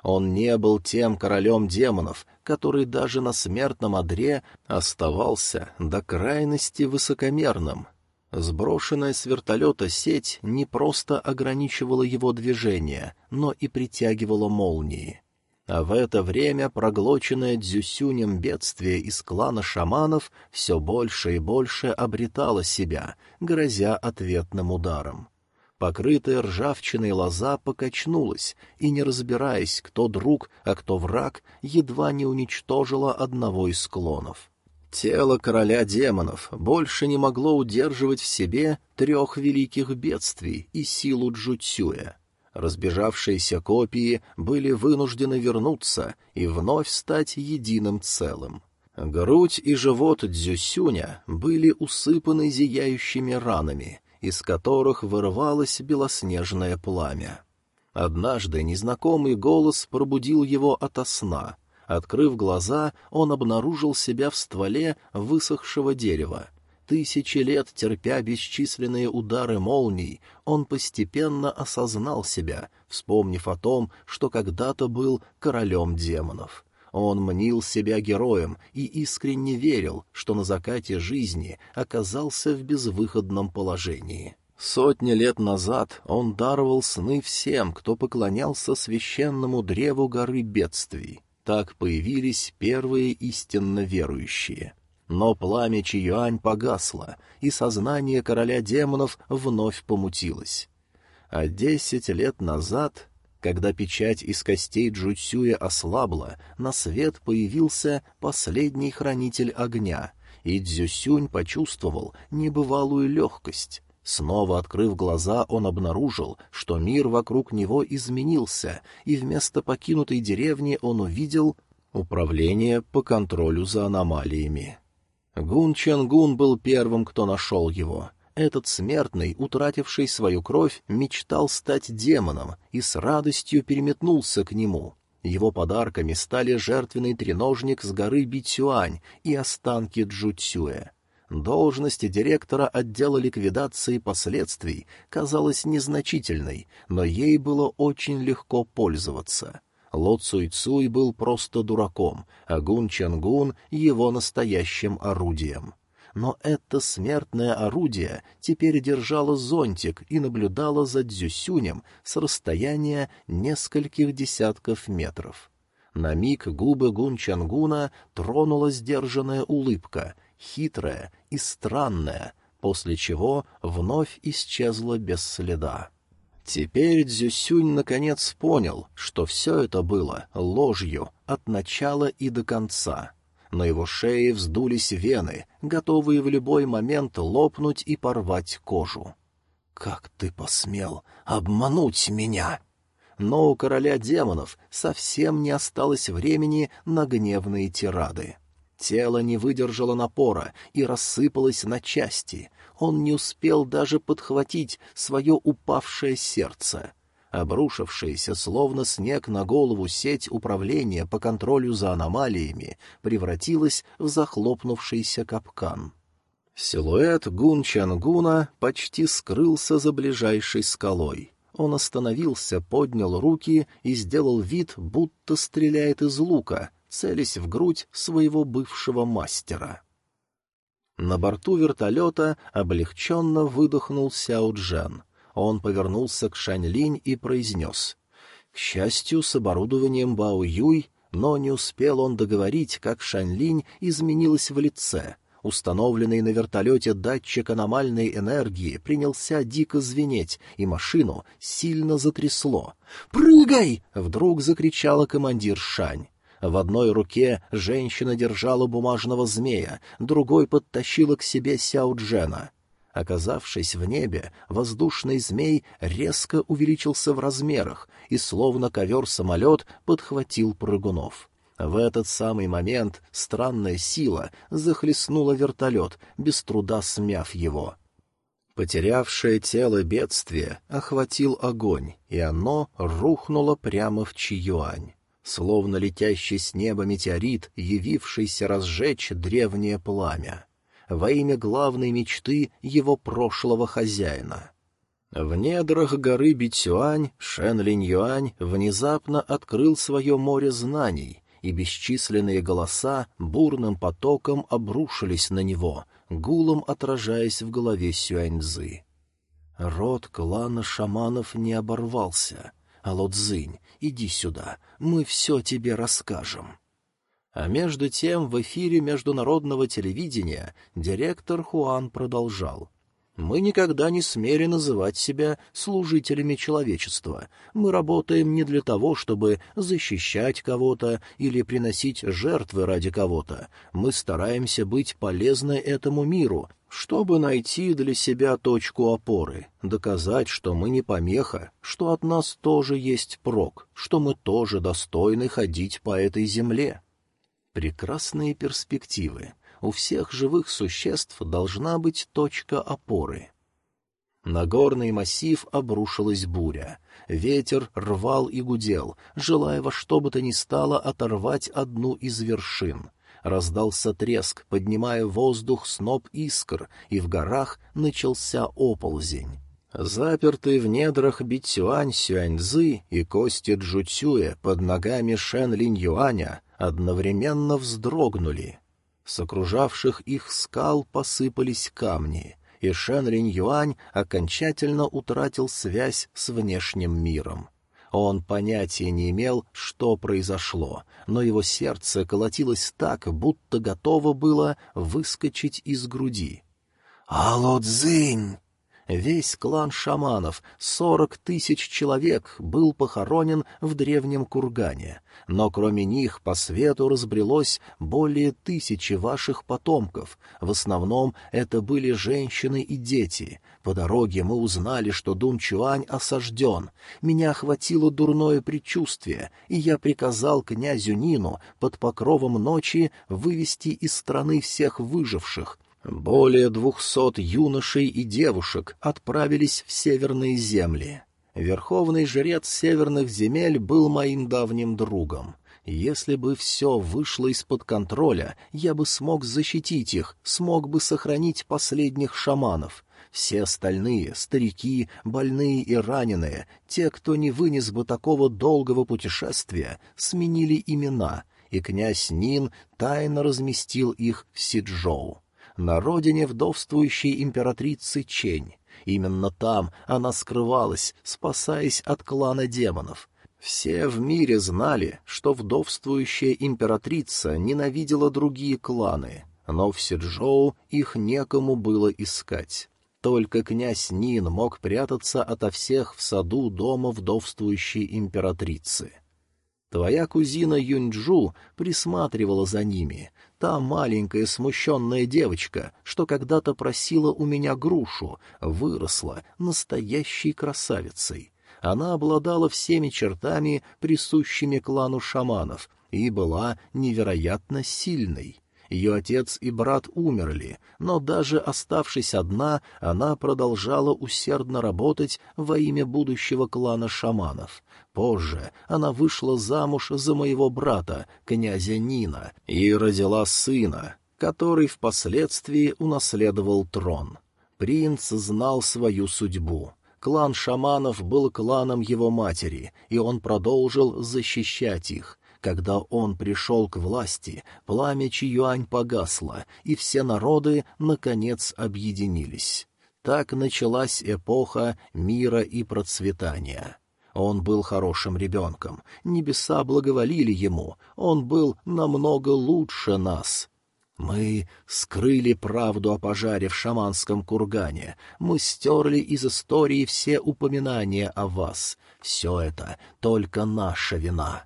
Он не был тем королем демонов, который даже на смертном одре оставался до крайности высокомерным. Сброшенная с вертолета сеть не просто ограничивала его движение, но и притягивала молнии. А в это время проглоченное дзюсюнем бедствие из клана шаманов все больше и больше обретало себя, грозя ответным ударом. Покрытая ржавчиной лоза покачнулась, и, не разбираясь, кто друг, а кто враг, едва не уничтожила одного из склонов. Тело короля демонов больше не могло удерживать в себе трех великих бедствий и силу Джуцюя. Разбежавшиеся копии были вынуждены вернуться и вновь стать единым целым. Грудь и живот Дзюсюня были усыпаны зияющими ранами, из которых вырывалось белоснежное пламя. Однажды незнакомый голос пробудил его ото сна. Открыв глаза, он обнаружил себя в стволе высохшего дерева — Тысячи лет терпя бесчисленные удары молний, он постепенно осознал себя, вспомнив о том, что когда-то был королем демонов. Он мнил себя героем и искренне верил, что на закате жизни оказался в безвыходном положении. Сотни лет назад он даровал сны всем, кто поклонялся священному древу горы бедствий. Так появились первые истинно верующие — но пламя Чиюань погасло, и сознание короля демонов вновь помутилось. А десять лет назад, когда печать из костей Джуцюя ослабла, на свет появился последний хранитель огня, и Дзюсюнь почувствовал небывалую легкость. Снова открыв глаза, он обнаружил, что мир вокруг него изменился, и вместо покинутой деревни он увидел управление по контролю за аномалиями. Гун Чангун был первым, кто нашел его. Этот смертный, утративший свою кровь, мечтал стать демоном и с радостью переметнулся к нему. Его подарками стали жертвенный треножник с горы Битюань и останки Джуцюэ. Должность директора отдела ликвидации последствий казалась незначительной, но ей было очень легко пользоваться — Ло Цуй Цуй был просто дураком, а Гун Чангун — его настоящим орудием. Но это смертное орудие теперь держало зонтик и наблюдало за Дзюсюнем с расстояния нескольких десятков метров. На миг губы Гун Чангуна тронула сдержанная улыбка, хитрая и странная, после чего вновь исчезла без следа. Теперь Дзюсюнь наконец понял, что все это было ложью от начала и до конца. На его шее вздулись вены, готовые в любой момент лопнуть и порвать кожу. «Как ты посмел обмануть меня?» Но у короля демонов совсем не осталось времени на гневные тирады. Тело не выдержало напора и рассыпалось на части — он не успел даже подхватить свое упавшее сердце. Обрушившаяся, словно снег на голову, сеть управления по контролю за аномалиями превратилась в захлопнувшийся капкан. Силуэт Гун Чангуна почти скрылся за ближайшей скалой. Он остановился, поднял руки и сделал вид, будто стреляет из лука, целясь в грудь своего бывшего мастера. На борту вертолета облегченно выдохнул Сяо Джен. Он повернулся к Шань Линь и произнес. К счастью, с оборудованием Бао Юй, но не успел он договорить, как Шань Линь изменилась в лице. Установленный на вертолете датчик аномальной энергии принялся дико звенеть, и машину сильно затрясло. «Прыгай!» — вдруг закричала командир Шань. В одной руке женщина держала бумажного змея, другой подтащила к себе Сяо Джена. Оказавшись в небе, воздушный змей резко увеличился в размерах и, словно ковер-самолет, подхватил прыгунов. В этот самый момент странная сила захлестнула вертолет, без труда смяв его. Потерявшее тело бедствие охватил огонь, и оно рухнуло прямо в Чиюань словно летящий с неба метеорит, явившийся разжечь древнее пламя, во имя главной мечты его прошлого хозяина. В недрах горы Битюань Шен Линь Юань внезапно открыл свое море знаний, и бесчисленные голоса бурным потоком обрушились на него, гулом отражаясь в голове Сюаньзы. Род клана шаманов не оборвался — Алодзынь, иди сюда, мы все тебе расскажем». А между тем в эфире международного телевидения директор Хуан продолжал. «Мы никогда не смели называть себя служителями человечества. Мы работаем не для того, чтобы защищать кого-то или приносить жертвы ради кого-то. Мы стараемся быть полезны этому миру, чтобы найти для себя точку опоры, доказать, что мы не помеха, что от нас тоже есть прок, что мы тоже достойны ходить по этой земле. Прекрасные перспективы. У всех живых существ должна быть точка опоры. На горный массив обрушилась буря. Ветер рвал и гудел, желая во что бы то ни стало оторвать одну из вершин — Раздался треск, поднимая воздух сноп искр, и в горах начался оползень. Запертые в недрах Битсюань Сюаньзы и кости Джуцюя под ногами Шен Линь Юаня одновременно вздрогнули. С окружавших их скал посыпались камни, и Шен Линь Юань окончательно утратил связь с внешним миром. Он понятия не имел, что произошло, но его сердце колотилось так, будто готово было выскочить из груди. «Алло, Дзынь!» Весь клан шаманов, сорок тысяч человек, был похоронен в древнем кургане, но кроме них по свету разбрелось более тысячи ваших потомков. В основном это были женщины и дети. По дороге мы узнали, что Дун Чуань осажден. Меня охватило дурное предчувствие, и я приказал князю Нину под покровом ночи вывести из страны всех выживших — более двухсот юношей и девушек отправились в северные земли. Верховный жрец северных земель был моим давним другом. Если бы все вышло из-под контроля, я бы смог защитить их, смог бы сохранить последних шаманов. Все остальные — старики, больные и раненые, те, кто не вынес бы такого долгого путешествия, сменили имена, и князь Нин тайно разместил их в Сиджоу на родине вдовствующей императрицы Чень. Именно там она скрывалась, спасаясь от клана демонов. Все в мире знали, что вдовствующая императрица ненавидела другие кланы, но в Сиджоу их некому было искать. Только князь Нин мог прятаться ото всех в саду дома вдовствующей императрицы. Твоя кузина Юньчжу присматривала за ними, Та маленькая смущенная девочка, что когда-то просила у меня грушу, выросла настоящей красавицей. Она обладала всеми чертами, присущими клану шаманов, и была невероятно сильной. Ее отец и брат умерли, но даже оставшись одна, она продолжала усердно работать во имя будущего клана шаманов. Позже она вышла замуж за моего брата, князя Нина, и родила сына, который впоследствии унаследовал трон. Принц знал свою судьбу. Клан шаманов был кланом его матери, и он продолжил защищать их. Когда он пришел к власти, пламя Чиюань погасло, и все народы, наконец, объединились. Так началась эпоха мира и процветания. Он был хорошим ребенком, небеса благоволили ему, он был намного лучше нас. Мы скрыли правду о пожаре в шаманском кургане, мы стерли из истории все упоминания о вас. Все это только наша вина.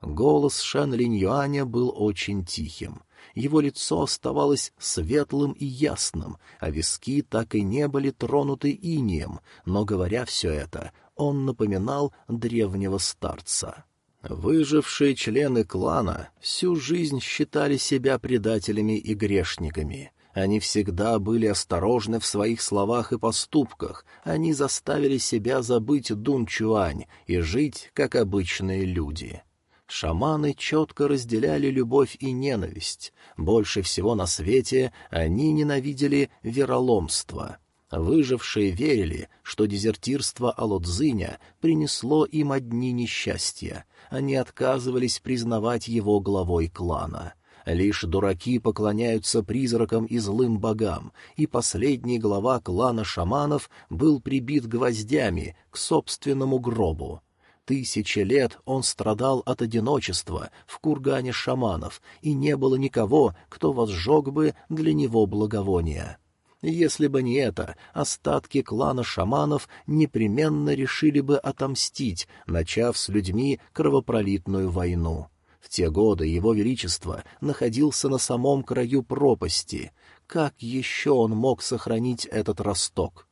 Голос Шэн Линь Юаня был очень тихим. Его лицо оставалось светлым и ясным, а виски так и не были тронуты инием, но, говоря все это, он напоминал древнего старца. Выжившие члены клана всю жизнь считали себя предателями и грешниками. Они всегда были осторожны в своих словах и поступках, они заставили себя забыть Дун Чуань и жить, как обычные люди. Шаманы четко разделяли любовь и ненависть. Больше всего на свете они ненавидели вероломство. Выжившие верили, что дезертирство Алодзиня принесло им одни несчастья. Они отказывались признавать его главой клана. Лишь дураки поклоняются призракам и злым богам, и последний глава клана шаманов был прибит гвоздями к собственному гробу. Тысячи лет он страдал от одиночества в кургане шаманов, и не было никого, кто возжег бы для него благовония. Если бы не это, остатки клана шаманов непременно решили бы отомстить, начав с людьми кровопролитную войну. В те годы его величество находился на самом краю пропасти. Как еще он мог сохранить этот росток?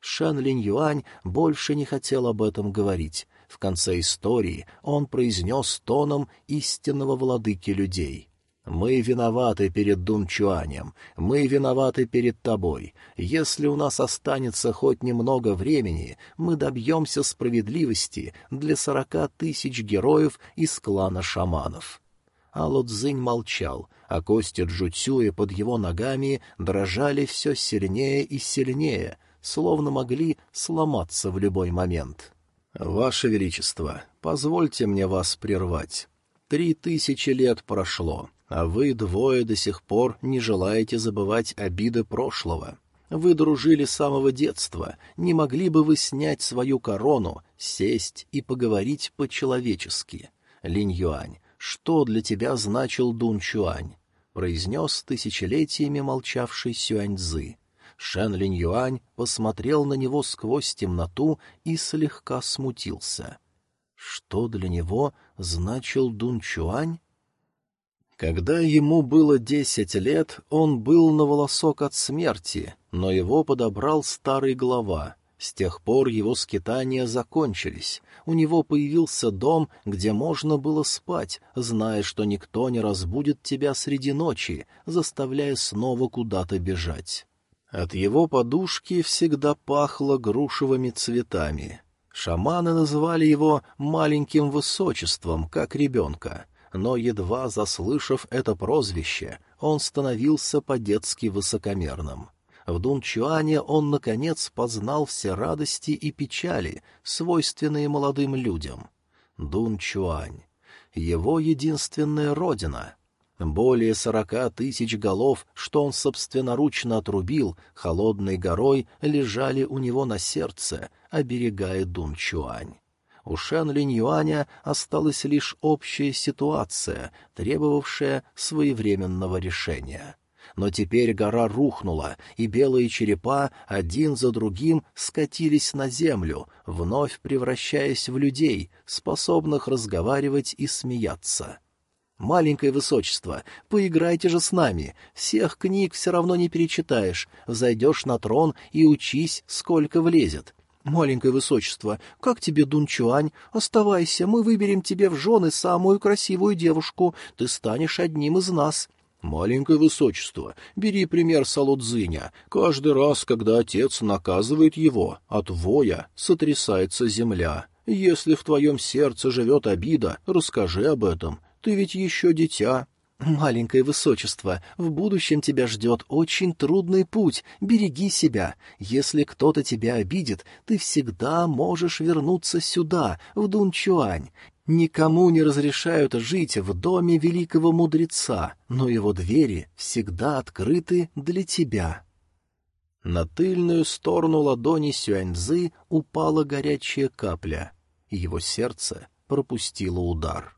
Шэн Линь Юань больше не хотел об этом говорить. В конце истории он произнес тоном истинного владыки людей. «Мы виноваты перед Дун Чуанем, мы виноваты перед тобой. Если у нас останется хоть немного времени, мы добьемся справедливости для сорока тысяч героев из клана шаманов». Алло Цзинь молчал, а кости Джуцюя под его ногами дрожали все сильнее и сильнее, словно могли сломаться в любой момент. «Ваше Величество, позвольте мне вас прервать. Три тысячи лет прошло, а вы двое до сих пор не желаете забывать обиды прошлого. Вы дружили с самого детства, не могли бы вы снять свою корону, сесть и поговорить по-человечески? Линь Юань, что для тебя значил Дун Чуань?» — произнес тысячелетиями молчавший Сюань Цзы. Шэн Линь Юань посмотрел на него сквозь темноту и слегка смутился. Что для него значил Дун Чуань? Когда ему было десять лет, он был на волосок от смерти, но его подобрал старый глава. С тех пор его скитания закончились. У него появился дом, где можно было спать, зная, что никто не разбудит тебя среди ночи, заставляя снова куда-то бежать. От его подушки всегда пахло грушевыми цветами. Шаманы называли его «маленьким высочеством», как ребенка, но, едва заслышав это прозвище, он становился по-детски высокомерным. В Дунчуане он, наконец, познал все радости и печали, свойственные молодым людям. Дунчуань — его единственная родина — более сорока тысяч голов, что он собственноручно отрубил, холодной горой лежали у него на сердце, оберегая Дун Чуань. У Шэн Линь Юаня осталась лишь общая ситуация, требовавшая своевременного решения. Но теперь гора рухнула, и белые черепа один за другим скатились на землю, вновь превращаясь в людей, способных разговаривать и смеяться. «Маленькое высочество, поиграйте же с нами. Всех книг все равно не перечитаешь. Зайдешь на трон и учись, сколько влезет. «Маленькое высочество, как тебе Дунчуань? Оставайся, мы выберем тебе в жены самую красивую девушку. Ты станешь одним из нас». «Маленькое высочество, бери пример Салудзиня. Каждый раз, когда отец наказывает его, от воя сотрясается земля. Если в твоем сердце живет обида, расскажи об этом. Ты ведь еще дитя. Маленькое высочество, в будущем тебя ждет очень трудный путь. Береги себя. Если кто-то тебя обидит, ты всегда можешь вернуться сюда, в Дунчуань. Никому не разрешают жить в доме великого мудреца, но его двери всегда открыты для тебя. На тыльную сторону ладони Сюаньзы упала горячая капля, и его сердце пропустило удар.